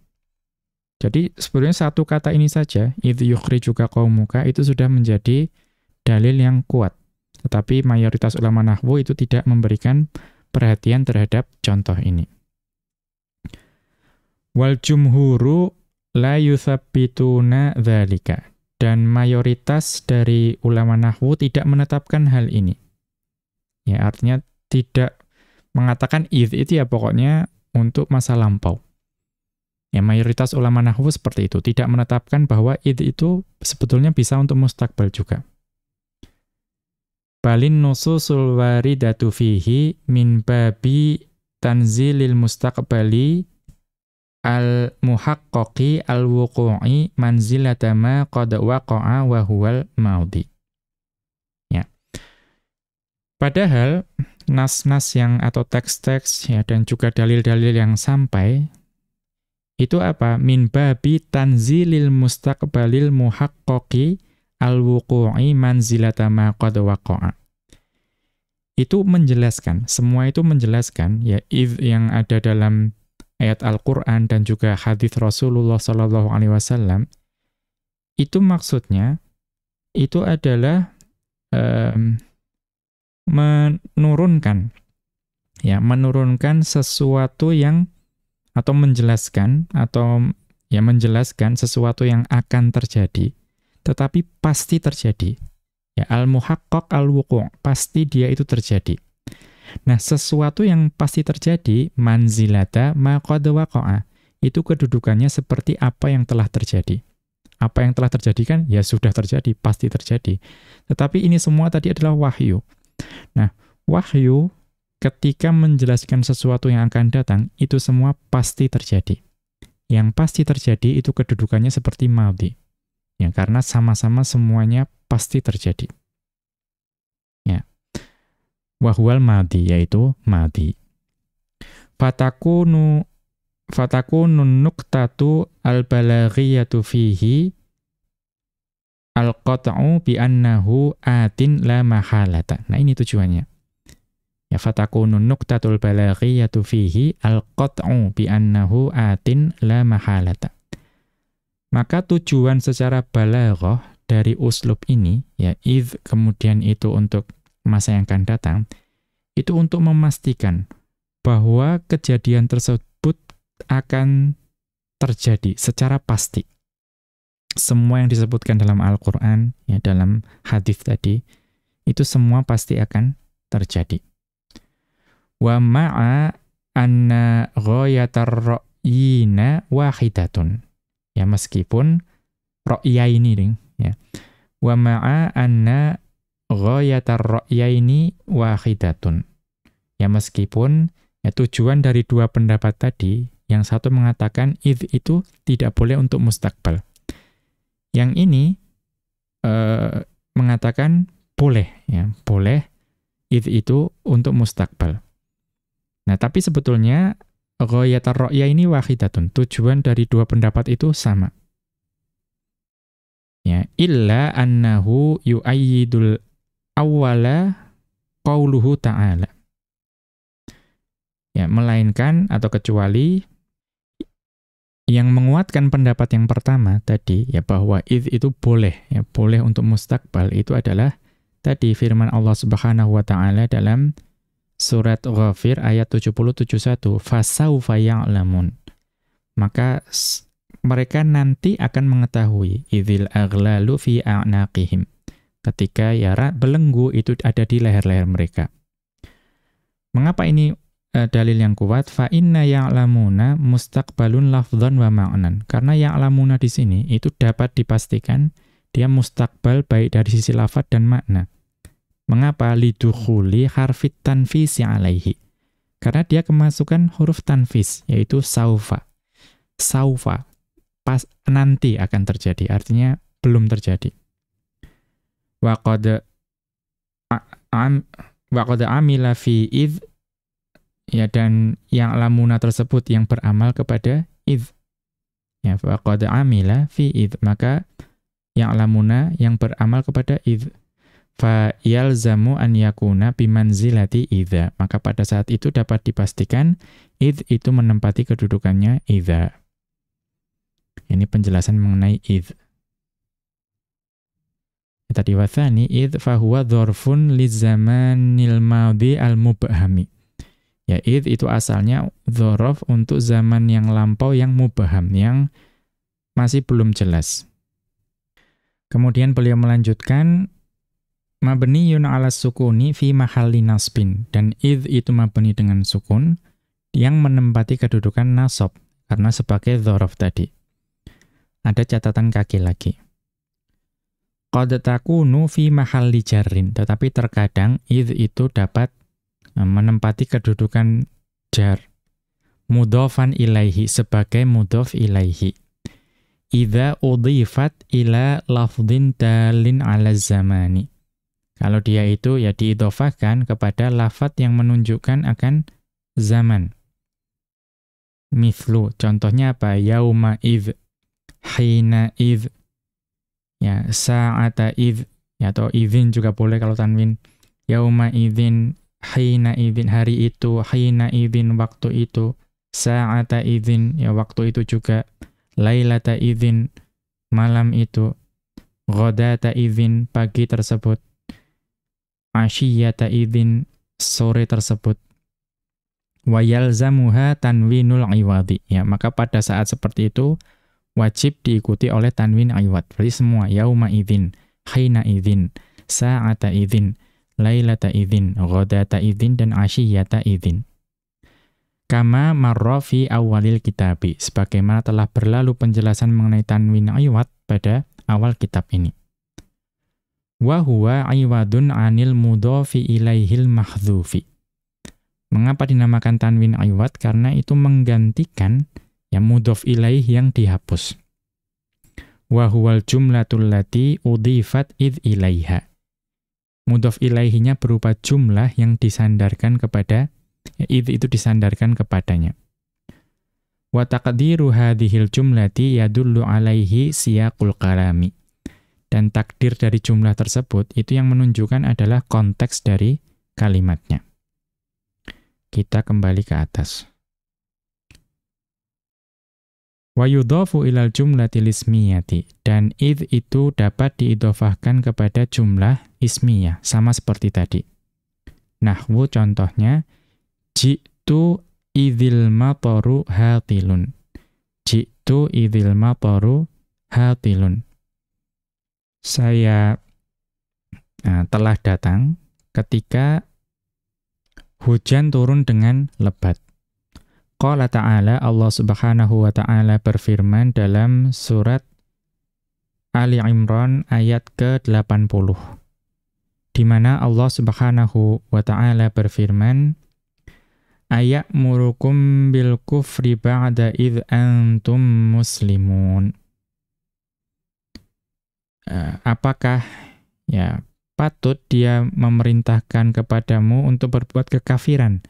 Jadi sebenarnya satu kata ini saja, itu yukhrijuka qaumuka itu sudah menjadi dalil yang kuat. Tetapi mayoritas ulama nahwu itu tidak memberikan perhatian terhadap contoh ini. Wal jumhuru la yuthabbituna dzalika dan mayoritas dari ulama nahwu tidak menetapkan hal ini. Ya, artinya tidak mengatakan id itu ya pokoknya untuk masa lampau. Ya, mayoritas ulama nahwu seperti itu, tidak menetapkan bahwa id itu sebetulnya bisa untuk mustakbal juga. Balin nususul waridatu fihi min babi tanzilil mustaqbali al-muhaqqaqi al-wuqu'i manzilata ma qad waqa'a wa huwal maudi. Ya. Padahal nas-nas yang atau teks-teks ya dan juga dalil-dalil yang sampai itu apa? Min babi tanzilil mustaqbalil muhaqqaqi al-wuqu'i manzilata ma qad waqa'a. Itu menjelaskan, semua itu menjelaskan ya yang ada dalam ayat Al-Quran dan juga hadis Rasulullah Sallallahu Alaihi Wasallam itu maksudnya itu adalah um, menurunkan ya menurunkan sesuatu yang atau menjelaskan atau ya menjelaskan sesuatu yang akan terjadi tetapi pasti terjadi. Ya al-muhaqqaq al-wuqu' pasti dia itu terjadi Nah, sesuatu yang pasti terjadi, manzilata maqad waqa'a. Itu kedudukannya seperti apa yang telah terjadi. Apa yang telah terjadi kan? Ya sudah terjadi, pasti terjadi. Tetapi ini semua tadi adalah wahyu. Nah, wahyu ketika menjelaskan sesuatu yang akan datang, itu semua pasti terjadi. Yang pasti terjadi itu kedudukannya seperti maudi. Ya, karena sama-sama semuanya pasti terjadi wahwal madi yaitu madi. Fatakunu fatakunu nuktatu al-balaghiyatu fihi al-qat'u bi annahu atin la mahalata. Nah ini tujuannya. Ya fatakunu nuktatul balaghiyatu fihi al-qat'u bi annahu atin la mahalata. Maka tujuan secara balaghah dari uslub ini ya id kemudian itu untuk masa yang akan datang, itu untuk memastikan bahwa kejadian tersebut akan terjadi secara pasti. Semua yang disebutkan dalam Al-Quran, ya dalam hadis tadi, itu semua pasti akan terjadi. Wa ma'a anna wahidatun. Ya meskipun ini ding ya. Wa ma'a anna ghayatar ini wahidatun. Ya meskipun ya, tujuan dari dua pendapat tadi, yang satu mengatakan id itu tidak boleh untuk mustakbal. Yang ini eh, mengatakan boleh ya, boleh id itu untuk mustakbal. Nah, tapi sebetulnya ghayatar ra'ya ini wahidatun. Tujuan dari dua pendapat itu sama. Ya, illa annahu yu'ayyidul awwala qauluhu ta'ala. Ya, melainkan atau kecuali yang menguatkan pendapat yang pertama tadi ya bahwa id itu boleh ya boleh untuk mustakbal itu adalah tadi firman Allah Subhanahu wa taala dalam surat Ghafir ayat 70-71 fasaufa ya'lamun maka mereka nanti akan mengetahui idzil aghlalu fi a'naqihim ketika ya belenggu itu ada di leher-leher mereka. Mengapa ini uh, dalil yang kuat? Fa inna ya'lamuna mustaqbalun lafdhan wa ma'nan. Karena ya'lamuna di sini itu dapat dipastikan dia mustakbal baik dari sisi lafaz dan makna. Mengapa lidukhuli harfit tanfisi alaihi? Karena dia kemasukan huruf tanfis yaitu saufa. Saufa pas nanti akan terjadi, artinya belum terjadi. Wa qad am wa amila fi id ya dan yang lamuna tersebut yang beramal kepada id. Ya wa qad amila fi id maka yang lamuna yang beramal kepada id fa yalzamu an yakuna bimanzilati idza maka pada saat itu dapat dipastikan id itu menempati kedudukannya idza ini penjelasan mengenai id. Tadi wathani id fahuwa dhorfun lizamanil madhi al-mubhami. Ya id itu asalnya dhorof untuk zaman yang lampau yang mubaham, yang masih belum jelas. Kemudian beliau melanjutkan mabniyun ala sukuni fi mahalli nasbin dan id itu mabni dengan sukun yang menempati kedudukan nasab karena sebagai dhorof tadi ada catatan kaki lagi. Qad takunu fi mahalli jarrin, tetapi terkadang id itu dapat eh, menempati kedudukan jar mudhofan ilaihi sebagai mudhof ilaihi. Idza udhifat ila lafdhin dalin ala zamani. Kalau dia itu ya diidhofahkan kepada lafat yang menunjukkan akan zaman. Mithlu, contohnya apa? Yauma idh hina id ya sa'ata id ya atau idzin juga boleh kalau tanwin. Yauma idzin hina idzin hari itu hina idzin waktu itu. Sa'ata idzin ya waktu itu juga. Lailata idzin malam itu. Ghodata idzin pagi tersebut. Asyiyata idzin sore tersebut. Wayalzamuha tanwinul iwadi. Ya maka pada saat seperti itu wajib diikuti oleh tanwin iwat. Berarti semua yauma idzin, haina idzin, sa'ata idzin, lailata idzin, ghodata idzin dan asyiyata idzin. Kama marra fi awalil kitabi, sebagaimana telah berlalu penjelasan mengenai tanwin iwat pada awal kitab ini. Wa huwa iwadun anil mudhofi ilaihil mahdhufi. Mengapa dinamakan tanwin iwat? Karena itu menggantikan yang mudhof ilaih yang dihapus. Wa huwal jumlatul lati udhifat id ilaiha. Mudhof ilaihinya berupa jumlah yang disandarkan kepada ya, id itu disandarkan kepadanya. Wa taqdiru hadhil jumlati yadullu alaihi siyaqul kalami. Dan takdir dari jumlah tersebut itu yang menunjukkan adalah konteks dari kalimatnya. Kita kembali ke atas. Wa yudhafu ilal jumlati ismiyati dan id itu dapat diidhofahkan kepada jumlah ismiyah sama seperti tadi. Nahwu contohnya jitu idzil mataru hatilun. Jitu idzil mataru hatilun. Saya nah, telah datang ketika hujan turun dengan lebat. Qala ta'ala Allah Subhanahu wa taala berfirman dalam surat Ali Imran ayat ke-80 di mana Allah Subhanahu wa taala berfirman ayat murukum bil kufri ba'da id antum muslimun. Uh, apakah ya patut dia memerintahkan kepadamu untuk berbuat kekafiran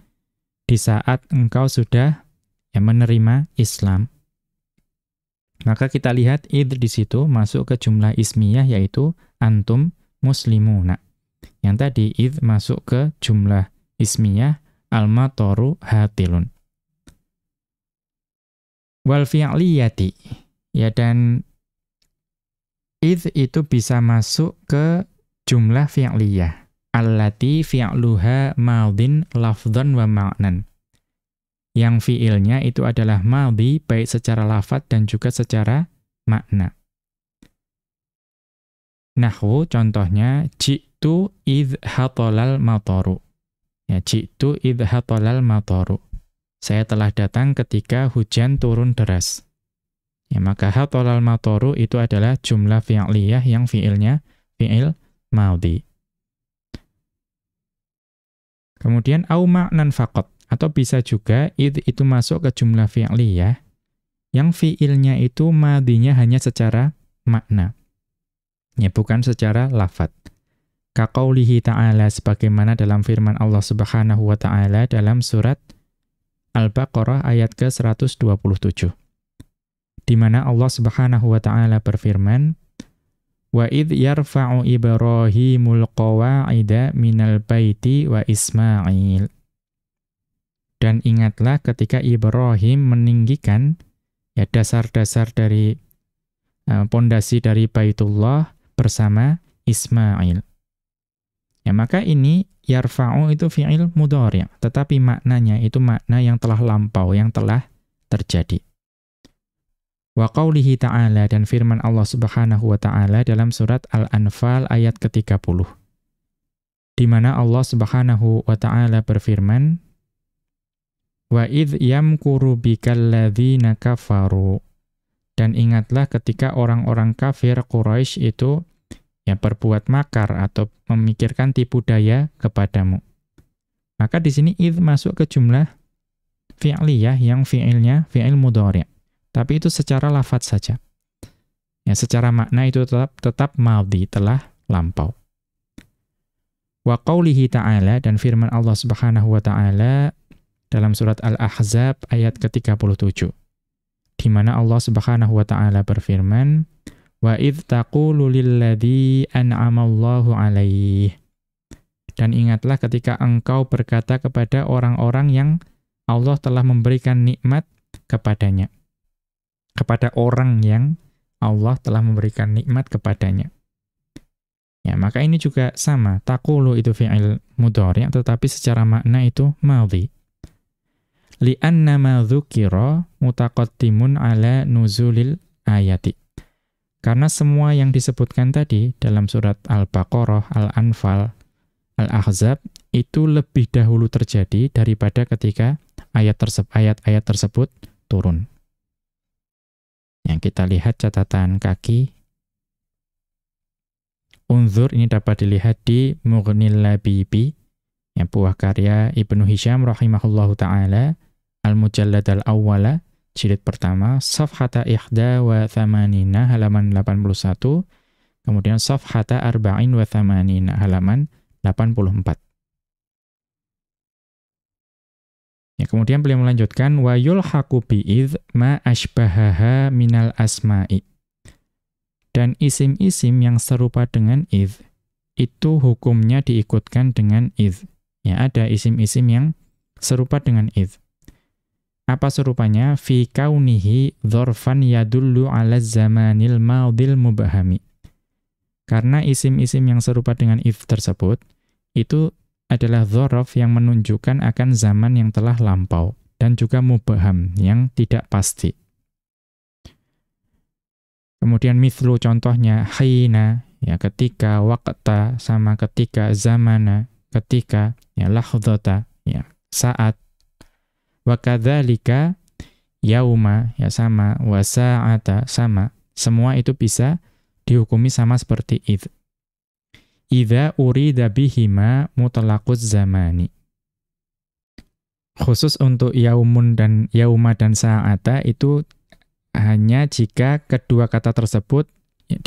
di saat engkau sudah ya, menerima Islam. Maka kita lihat id di situ masuk ke jumlah ismiyah yaitu antum muslimuna. Yang tadi id masuk ke jumlah ismiyah al-matoru hatilun. Wal fi'liyati. Ya dan id itu bisa masuk ke jumlah fi'liyah allati fi'luha madin lafdhan wa ma'nan. Yang fi'ilnya itu adalah madhi baik secara lafad dan juga secara makna. Nahwu contohnya jitu idh hatolal matoru. Ya, jitu idh hatolal matoru. Saya telah datang ketika hujan turun deras. Ya, maka hatolal matoru itu adalah jumlah fi'liyah yang fi'ilnya fi'il madhi. Kemudian au ma'nan faqat atau bisa juga id itu masuk ke jumlah fi'liyah yang fi'ilnya itu madinya hanya secara makna. Ya bukan secara lafat. Kaqaulihi ta'ala sebagaimana dalam firman Allah Subhanahu wa taala dalam surat Al-Baqarah ayat ke-127. Di mana Allah Subhanahu wa taala berfirman, Wa id yarfa'u Ibrahimul qawa'ida minal baiti wa Ismail. Dan ingatlah ketika Ibrahim meninggikan ya dasar-dasar dari uh, pondasi dari Baitullah bersama Ismail. Ya maka ini yarfa'u itu fi'il mudhari', tetapi maknanya itu makna yang telah lampau, yang telah terjadi. Wa qawlihi ta'ala dan firman Allah Subhanahu wa taala dalam surat Al-Anfal ayat ke-30. Di mana Allah Subhanahu wa taala berfirman, "Wa idh yamkuru bikal ladzina kafaru." Dan ingatlah ketika orang-orang kafir Quraisy itu yang berbuat makar atau memikirkan tipu daya kepadamu. Maka di sini idh masuk ke jumlah fi'liyah yang fi'ilnya fi'il mudhari'. Tapi itu secara lafat saja. Ya, secara makna itu tetap tetap madhi, telah lampau. Wa qawlihi ta'ala dan firman Allah Subhanahu wa taala dalam surat Al-Ahzab ayat ke-37. Di mana Allah Subhanahu wa taala berfirman, "Wa idz taqulu lilladzi an'amallahu 'alaihi" Dan ingatlah ketika engkau berkata kepada orang-orang yang Allah telah memberikan nikmat kepadanya kepada orang yang Allah telah memberikan nikmat kepadanya. Ya, maka ini juga sama. Taqulu itu fi'il mudhari' tetapi secara makna itu madhi. Li'anna ma dzukira mutaqaddimun ala nuzulil ayati. Karena semua yang disebutkan tadi dalam surat Al-Baqarah, Al-Anfal, Al-Ahzab itu lebih dahulu terjadi daripada ketika ayat ayat-ayat tersebut turun. Yang kita lihat catatan kaki. Unzur ini dapat dilihat di Mughnil Labibi, yang buah karya Ibnu Hisham rahimahullahu taala, Al-Mujallad al-Awwala, jilid pertama, Safhata Ikhda wa Thamanina, halaman 81, kemudian Safhata Arba'in wa Thamanina, halaman 84. Ya, kemudian beliau melanjutkan wa yulhaqu ma ashbahaha minal asma'i. Dan isim-isim yang serupa dengan idz itu hukumnya diikutkan dengan idz. Ya, ada isim-isim yang serupa dengan idz. Apa serupanya? Fi kaunihi dzarfan yadullu 'ala zamanil madhil mubahami. Karena isim-isim yang serupa dengan idz tersebut itu adalah dhorof yang menunjukkan akan zaman yang telah lampau, dan juga mubaham yang tidak pasti. Kemudian mithlu contohnya hina, ya ketika, wakta, sama ketika, zamana, ketika, ya lahdhota, ya saat, Wa kadzalika yauma ya sama, wa sa'ata sama. Semua itu bisa dihukumi sama seperti idh. Idza urida bihima mutlaquz zamani. Khusus untuk yaumun dan yauma dan sa'ata itu hanya jika kedua kata tersebut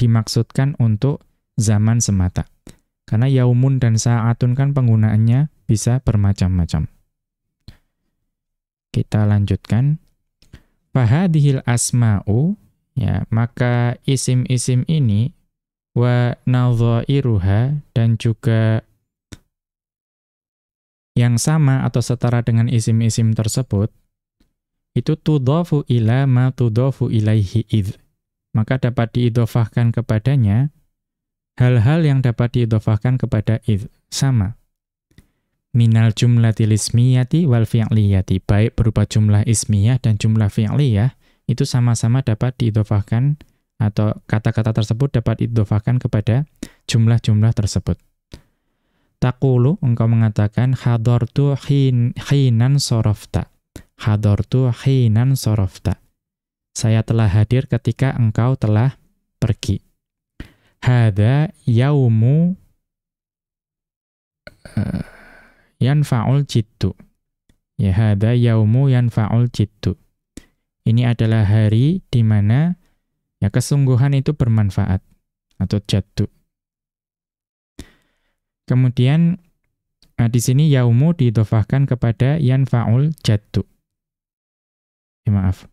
dimaksudkan untuk zaman semata. Karena yaumun dan sa'atun kan penggunaannya bisa bermacam-macam. Kita lanjutkan. Fahadihil asma'u, ya, maka isim-isim ini wa nadha'iruha dan juga yang sama atau setara dengan isim-isim tersebut itu tudhafu ila ma tudhafu ilaihi id maka dapat diidhofahkan kepadanya hal-hal yang dapat diidhofahkan kepada id sama. Minal jumlatil ismiyati wal fi'liyati. Baik berupa jumlah ismiyah dan jumlah fi'liyah itu sama-sama dapat diidhofahkan atau kata-kata tersebut dapat diidhofahkan kepada jumlah-jumlah tersebut. Takulu engkau mengatakan hadartu hin, hinan sorofta. Hadartu hinan sorofta. Saya telah hadir ketika engkau telah pergi. Hada yaumu uh, yanfa'ul jiddu. Ya hada yaumu yanfa'ul jiddu. Ini adalah hari di mana Ya, kesungguhan itu bermanfaat atau jatuh. Kemudian nah, di sini yaumu didofahkan kepada yanfa'ul jatuh. Ya, maaf.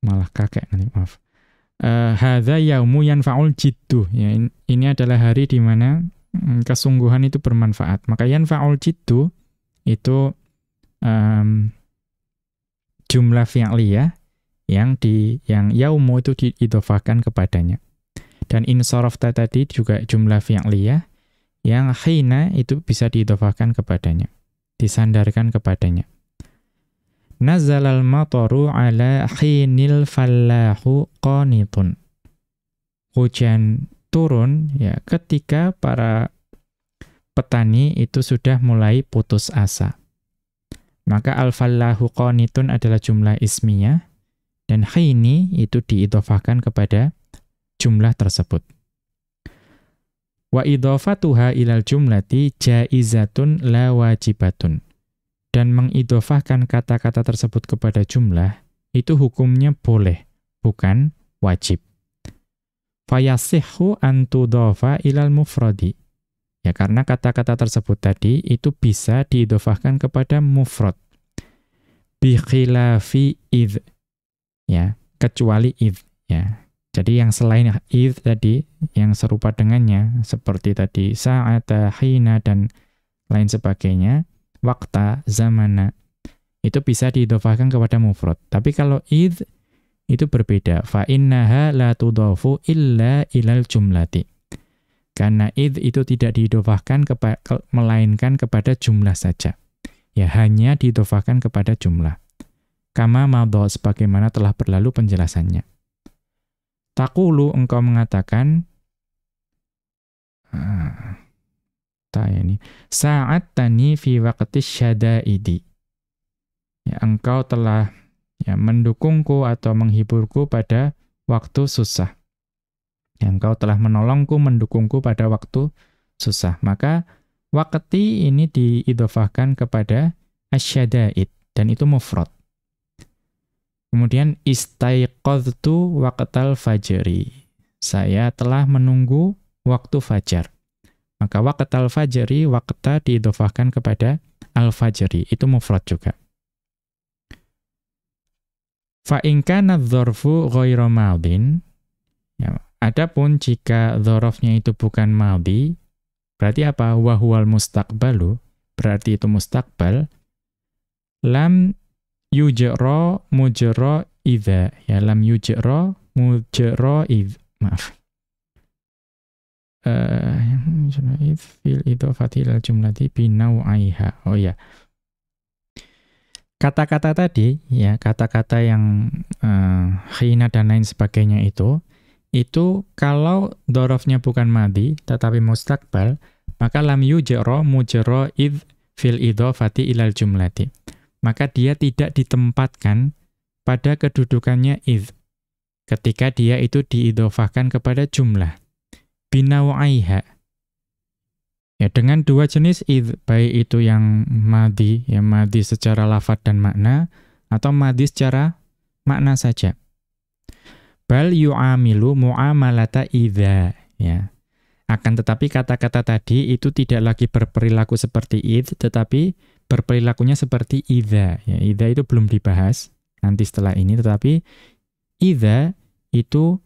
Malah kakek nanti, maaf. Uh, Hadza yaumu yanfa'ul jiddu. Ya, ini adalah hari di mana mm, kesungguhan itu bermanfaat. Maka yanfa'ul jiddu itu um, jumlah fi'liyah yang di yang yaumu itu diidofahkan kepadanya. Dan insarafta tadi juga jumlah fi'liyah yang hina itu bisa diidofahkan kepadanya, disandarkan kepadanya. Nazalal mataru ala khinil fallahu qanitun. Hujan turun ya ketika para petani itu sudah mulai putus asa. Maka al-fallahu qanitun adalah jumlah ismiyah dan khini itu diidofahkan kepada jumlah tersebut. Wa idofatuha ilal jumlati jaizatun la wajibatun. Dan mengidofahkan kata-kata tersebut kepada jumlah, itu hukumnya boleh, bukan wajib. Fayasihhu antudofa ilal mufrodi. Ya, karena kata-kata tersebut tadi itu bisa diidofahkan kepada mufrad. Bikhilafi idh ya kecuali id ya. Jadi yang selain id tadi yang serupa dengannya seperti tadi sa'ata hina dan lain sebagainya wakta zamana itu bisa diidhofahkan kepada mufrad. Tapi kalau id itu berbeda. Fa innaha la tudhafu illa ilal jumlati. Karena id itu tidak diidhofahkan kepa melainkan kepada jumlah saja. Ya hanya diidhofahkan kepada jumlah Kama madho sebagaimana telah berlalu penjelasannya. Takulu engkau mengatakan ah, ya ini saat tani fi waqti syadaidi. Ya, engkau telah ya, mendukungku atau menghiburku pada waktu susah. Ya, engkau telah menolongku, mendukungku pada waktu susah. Maka wakti ini diidofahkan kepada asyadaid dan itu mufrad. Kemudian istaiqadtu waqtal fajri. Saya telah menunggu waktu fajar. Maka waqtal fajri waqta diidhofahkan kepada al-fajri. Itu mufrad juga. Fa in kana dzarfu ya adapun jika dzarafnya itu bukan madhi berarti apa wa huwal mustaqbalu berarti itu mustaqbal lam yujra mujra idza ya lam yujra mujra id maaf. Eh fil idhofati ilal jumlati binau'aiha. Oh ya kata-kata tadi ya kata-kata yang uh, khina dan lain sebagainya itu itu kalau dorofnya bukan madi tetapi mustakbal maka lam yujra mujra id fil idhofati ilal jumlati maka dia tidak ditempatkan pada kedudukannya id. Ketika dia itu diidofahkan kepada jumlah. Binawaiha. Ya dengan dua jenis id baik itu yang madi ya madi secara lafat dan makna atau madi secara makna saja. Bal yu'amilu mu'amalata idza ya. Akan tetapi kata-kata tadi itu tidak lagi berperilaku seperti id, tetapi berperilakunya seperti idza. Ya, idza itu belum dibahas nanti setelah ini, tetapi idza itu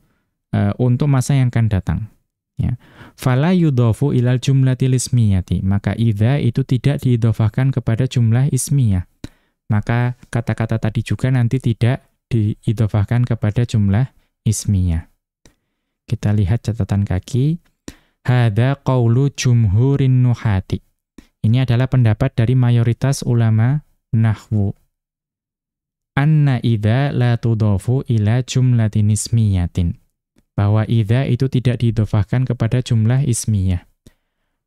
uh, untuk masa yang akan datang. Ya. Fala yudhofu ilal jumlatil ismiyati. Maka idza itu tidak diidhofahkan kepada jumlah ismiyah. Maka kata-kata tadi juga nanti tidak diidhofahkan kepada jumlah ismiyah. Kita lihat catatan kaki. Hada qawlu jumhurin nuhati. Ini adalah pendapat dari mayoritas ulama nahwu. Anna idha la tudofu ila jumlatin ismiyatin. Bahwa idha itu tidak didofahkan kepada jumlah ismiyah.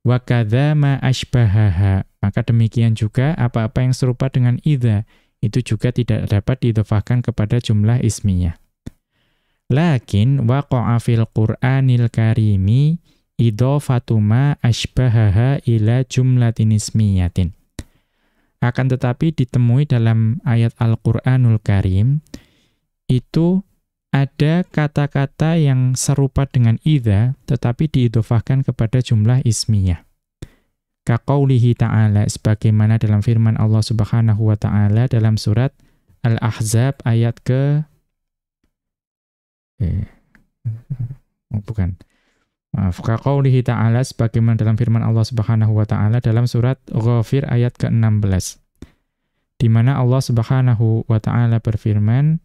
Wa kadha ma ashbahaha. Maka demikian juga apa-apa yang serupa dengan idha itu juga tidak dapat didofahkan kepada jumlah ismiyah. Lakin waqa'a fil Qur'anil karimi idhofatu ma ashbahaha ila jumlatin ismiyatin. Akan tetapi ditemui dalam ayat Al-Qur'anul Karim itu ada kata-kata yang serupa dengan idza tetapi diidhofahkan kepada jumlah ismiyah. Kaqaulihi ta'ala sebagaimana dalam firman Allah Subhanahu wa taala dalam surat Al-Ahzab ayat ke eh, oh, bukan Maaf, kaqaulihi ta'ala sebagaimana dalam firman Allah Subhanahu wa taala dalam surat Ghafir ayat ke-16. Di mana Allah Subhanahu wa taala berfirman,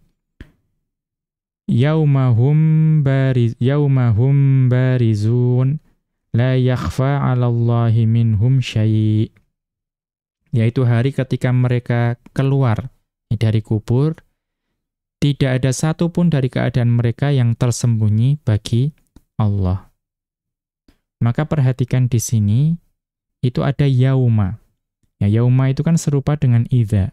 Yaumahum bariz yaumahum barizun la yakhfa 'alallahi minhum syai'. Yaitu hari ketika mereka keluar dari kubur, tidak ada satupun dari keadaan mereka yang tersembunyi bagi Allah. Maka perhatikan di sini, itu ada yauma. Ya, yauma itu kan serupa dengan idza.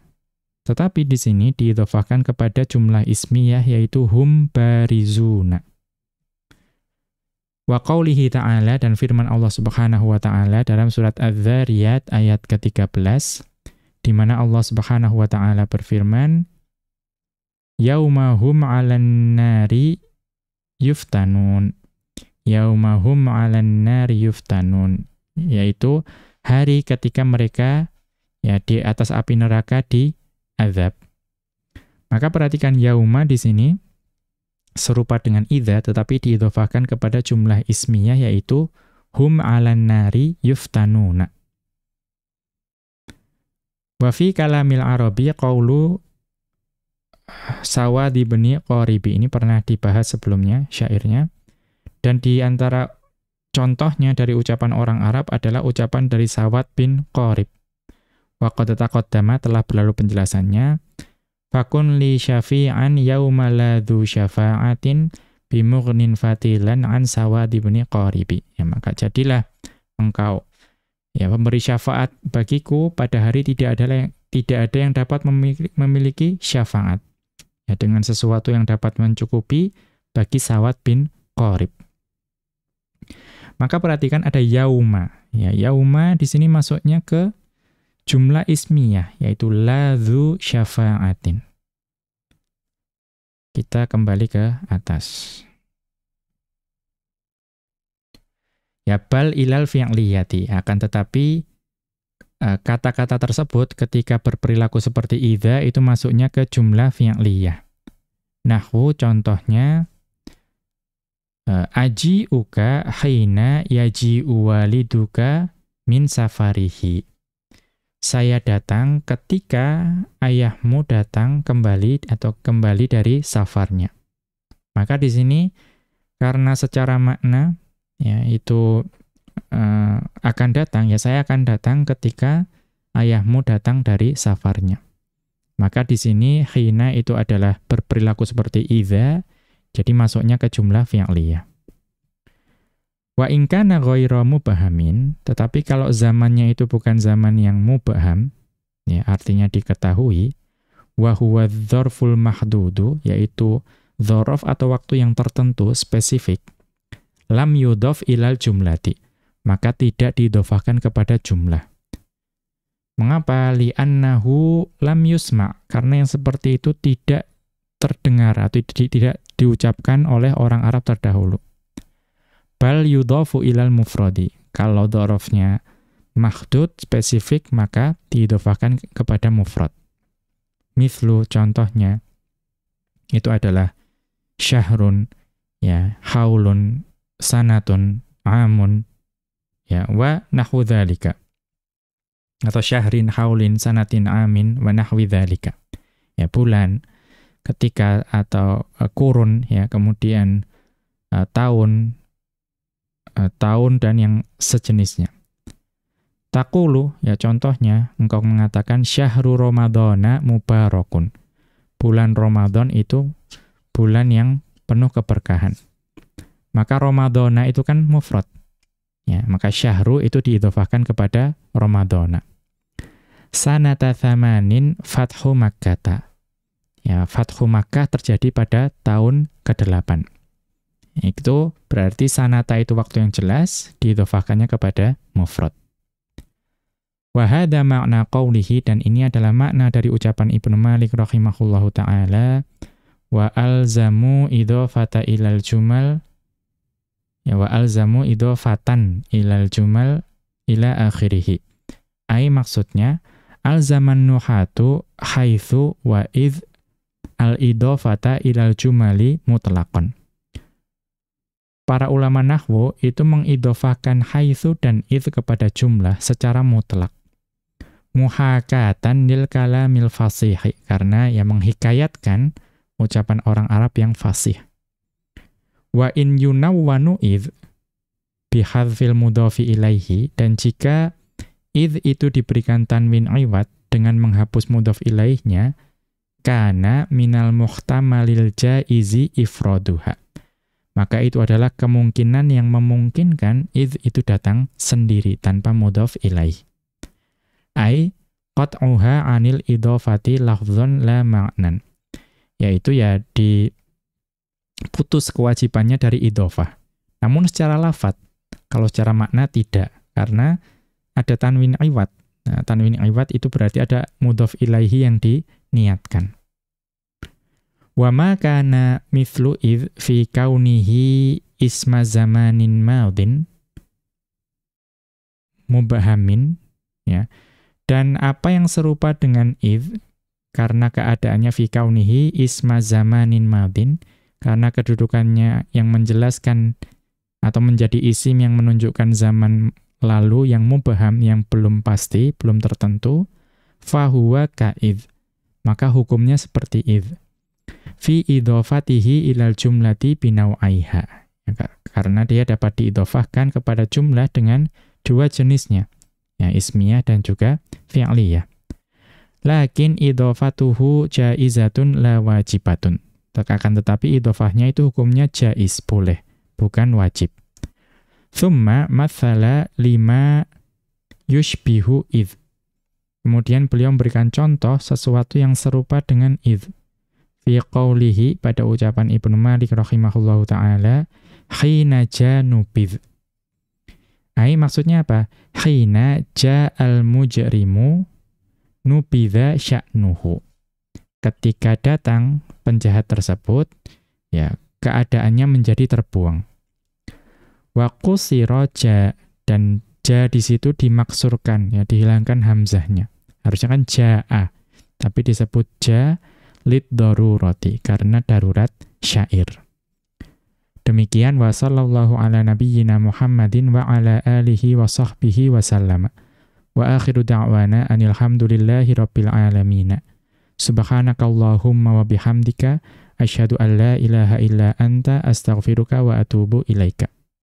Tetapi di sini diidhofahkan kepada jumlah ismiyah yaitu hum barizuna. Wa qawlihi ta'ala dan firman Allah Subhanahu wa taala dalam surat Az-Dzariyat ayat ke-13 di mana Allah Subhanahu wa taala berfirman Yauma hum 'alan nari yuftanun yaumahum 'alan nari yuftanun yaitu hari ketika mereka ya di atas api neraka di azab. Maka perhatikan yauma di sini serupa dengan idza tetapi diidhofahkan kepada jumlah ismiyah yaitu hum 'alan nari yuftanuna. Wa fi kalamil arabi qaulu Sawad ibni Qaribi ini pernah dibahas sebelumnya syairnya dan di antara contohnya dari ucapan orang Arab adalah ucapan dari Sawat bin Qorib. Waqad taqaddama telah berlalu penjelasannya. Fakun li syafi'an yauma la dzu syafa'atin bimughnin fatilan an Sawad bin Qaribi. Ya maka jadilah engkau ya pemberi syafaat bagiku pada hari tidak ada yang tidak ada yang dapat memiliki, memiliki syafaat. Ya dengan sesuatu yang dapat mencukupi bagi Sawat bin Qorib. Maka perhatikan ada yauma. Ya, yauma di sini masuknya ke jumlah ismiyah yaitu ladzu syafa'atin. Kita kembali ke atas. Ya bal ilal fi'liyati akan tetapi e, kata-kata tersebut ketika berperilaku seperti idza itu masuknya ke jumlah fi'liyah. Nahwu contohnya uh, aji uka haina yaji uwaliduka min safarihi. Saya datang ketika ayahmu datang kembali atau kembali dari safarnya. Maka di sini karena secara makna ya itu uh, akan datang ya saya akan datang ketika ayahmu datang dari safarnya. Maka di sini hina itu adalah berperilaku seperti idza jadi masuknya ke jumlah fi'liyah. Wa in kana ghairu mubahamin, tetapi kalau zamannya itu bukan zaman yang mubaham, ya artinya diketahui wa huwa dzarful mahdudu yaitu dzaraf atau waktu yang tertentu spesifik lam yudhaf ilal jumlati maka tidak didofahkan kepada jumlah mengapa li'annahu lam yusma karena yang seperti itu tidak terdengar atau tidak diucapkan oleh orang Arab terdahulu. Bal yudhafu ilal mufradi. Kalau dzarafnya mahdud spesifik maka diidofahkan kepada mufrad. Mithlu contohnya itu adalah syahrun ya haulun sanatun amun ya wa nahwu dzalika atau syahrin haulin sanatin amin wa nahwi dzalika ya bulan ketika atau uh, kurun ya kemudian uh, tahun uh, tahun dan yang sejenisnya Takulu, ya contohnya, engkau mengatakan syahru Ramadana mubarakun. Bulan Ramadan itu bulan yang penuh keberkahan. Maka Ramadana itu kan mufrad. Ya, maka syahru itu diidofahkan kepada Ramadana. Sanata thamanin fathu makkata. Ya, fathu Makkah terjadi pada tahun ke-8. Itu berarti sanata itu waktu yang jelas diidofahkannya kepada mufrad. Wahada makna qawlihi dan ini adalah makna dari ucapan Ibnu Malik rahimahullahu taala wa alzamu idhofata ilal jumal ya wa alzamu idhofatan ilal jumal ila akhirih. Ai maksudnya alzaman nuhatu haitsu wa id al idhofata ilal jumali mutlaqan. Para ulama nahwu itu mengidofahkan haitsu dan id kepada jumlah secara mutlak muhakatan lil kalamil fasih karena yang menghikayatkan ucapan orang Arab yang fasih. Wa in yunawwanu id bihadzfil mudhafi ilaihi dan jika id itu diberikan tanwin iwat dengan menghapus mudhaf ilaihnya kana minal muhtamalil jaizi ifraduha. Maka itu adalah kemungkinan yang memungkinkan id itu datang sendiri tanpa mudhaf ilaih ai qat'uha anil idhofati lafzun la ma'nan. Yaitu ya di putus kewajibannya dari idhofah. Namun secara lafat, kalau secara makna tidak karena ada tanwin iwat. Nah, tanwin iwat itu berarti ada mudhof ilaihi yang diniatkan. Wa ma kana mithlu id fi kaunihi isma zamanin madin mubahamin ya. Dan apa yang serupa dengan id? Karena keadaannya fi kaunihi isma zamanin madin karena kedudukannya yang menjelaskan atau menjadi isim yang menunjukkan zaman lalu yang mubaham yang belum pasti, belum tertentu, fahuwa ka'id. Maka hukumnya seperti id. Fi idhofatihi ilal jumlati binau'aiha. Ya, karena dia dapat diidofahkan kepada jumlah dengan dua jenisnya ya ismiyah dan juga fi'liyah. Lakin idhofatuhu jaizatun la wajibatun. Akan tetapi idhofahnya itu hukumnya jaiz, boleh, bukan wajib. Thumma mathala lima yushbihu id. Kemudian beliau memberikan contoh sesuatu yang serupa dengan id. Fi qawlihi pada ucapan Ibnu Malik rahimahullahu ta'ala, khina janubidh Ai maksudnya apa? Hina ja'al mujrimu nubidha sya'nuhu. Ketika datang penjahat tersebut, ya keadaannya menjadi terbuang. Wa qusira dan ja di situ dimaksurkan ya dihilangkan hamzahnya. Harusnya kan ja'a, tapi disebut ja lid darurati karena darurat syair. Demikian wa sallallahu ala nabiyyina Muhammadin wa ala alihi wa sahbihi wa sallama. Wa akhiru da'wana anil hamdulillahi rabbil alamin. Subhanakallahumma wa bihamdika asyhadu an la ilaha illa anta astaghfiruka wa atubu ilaika.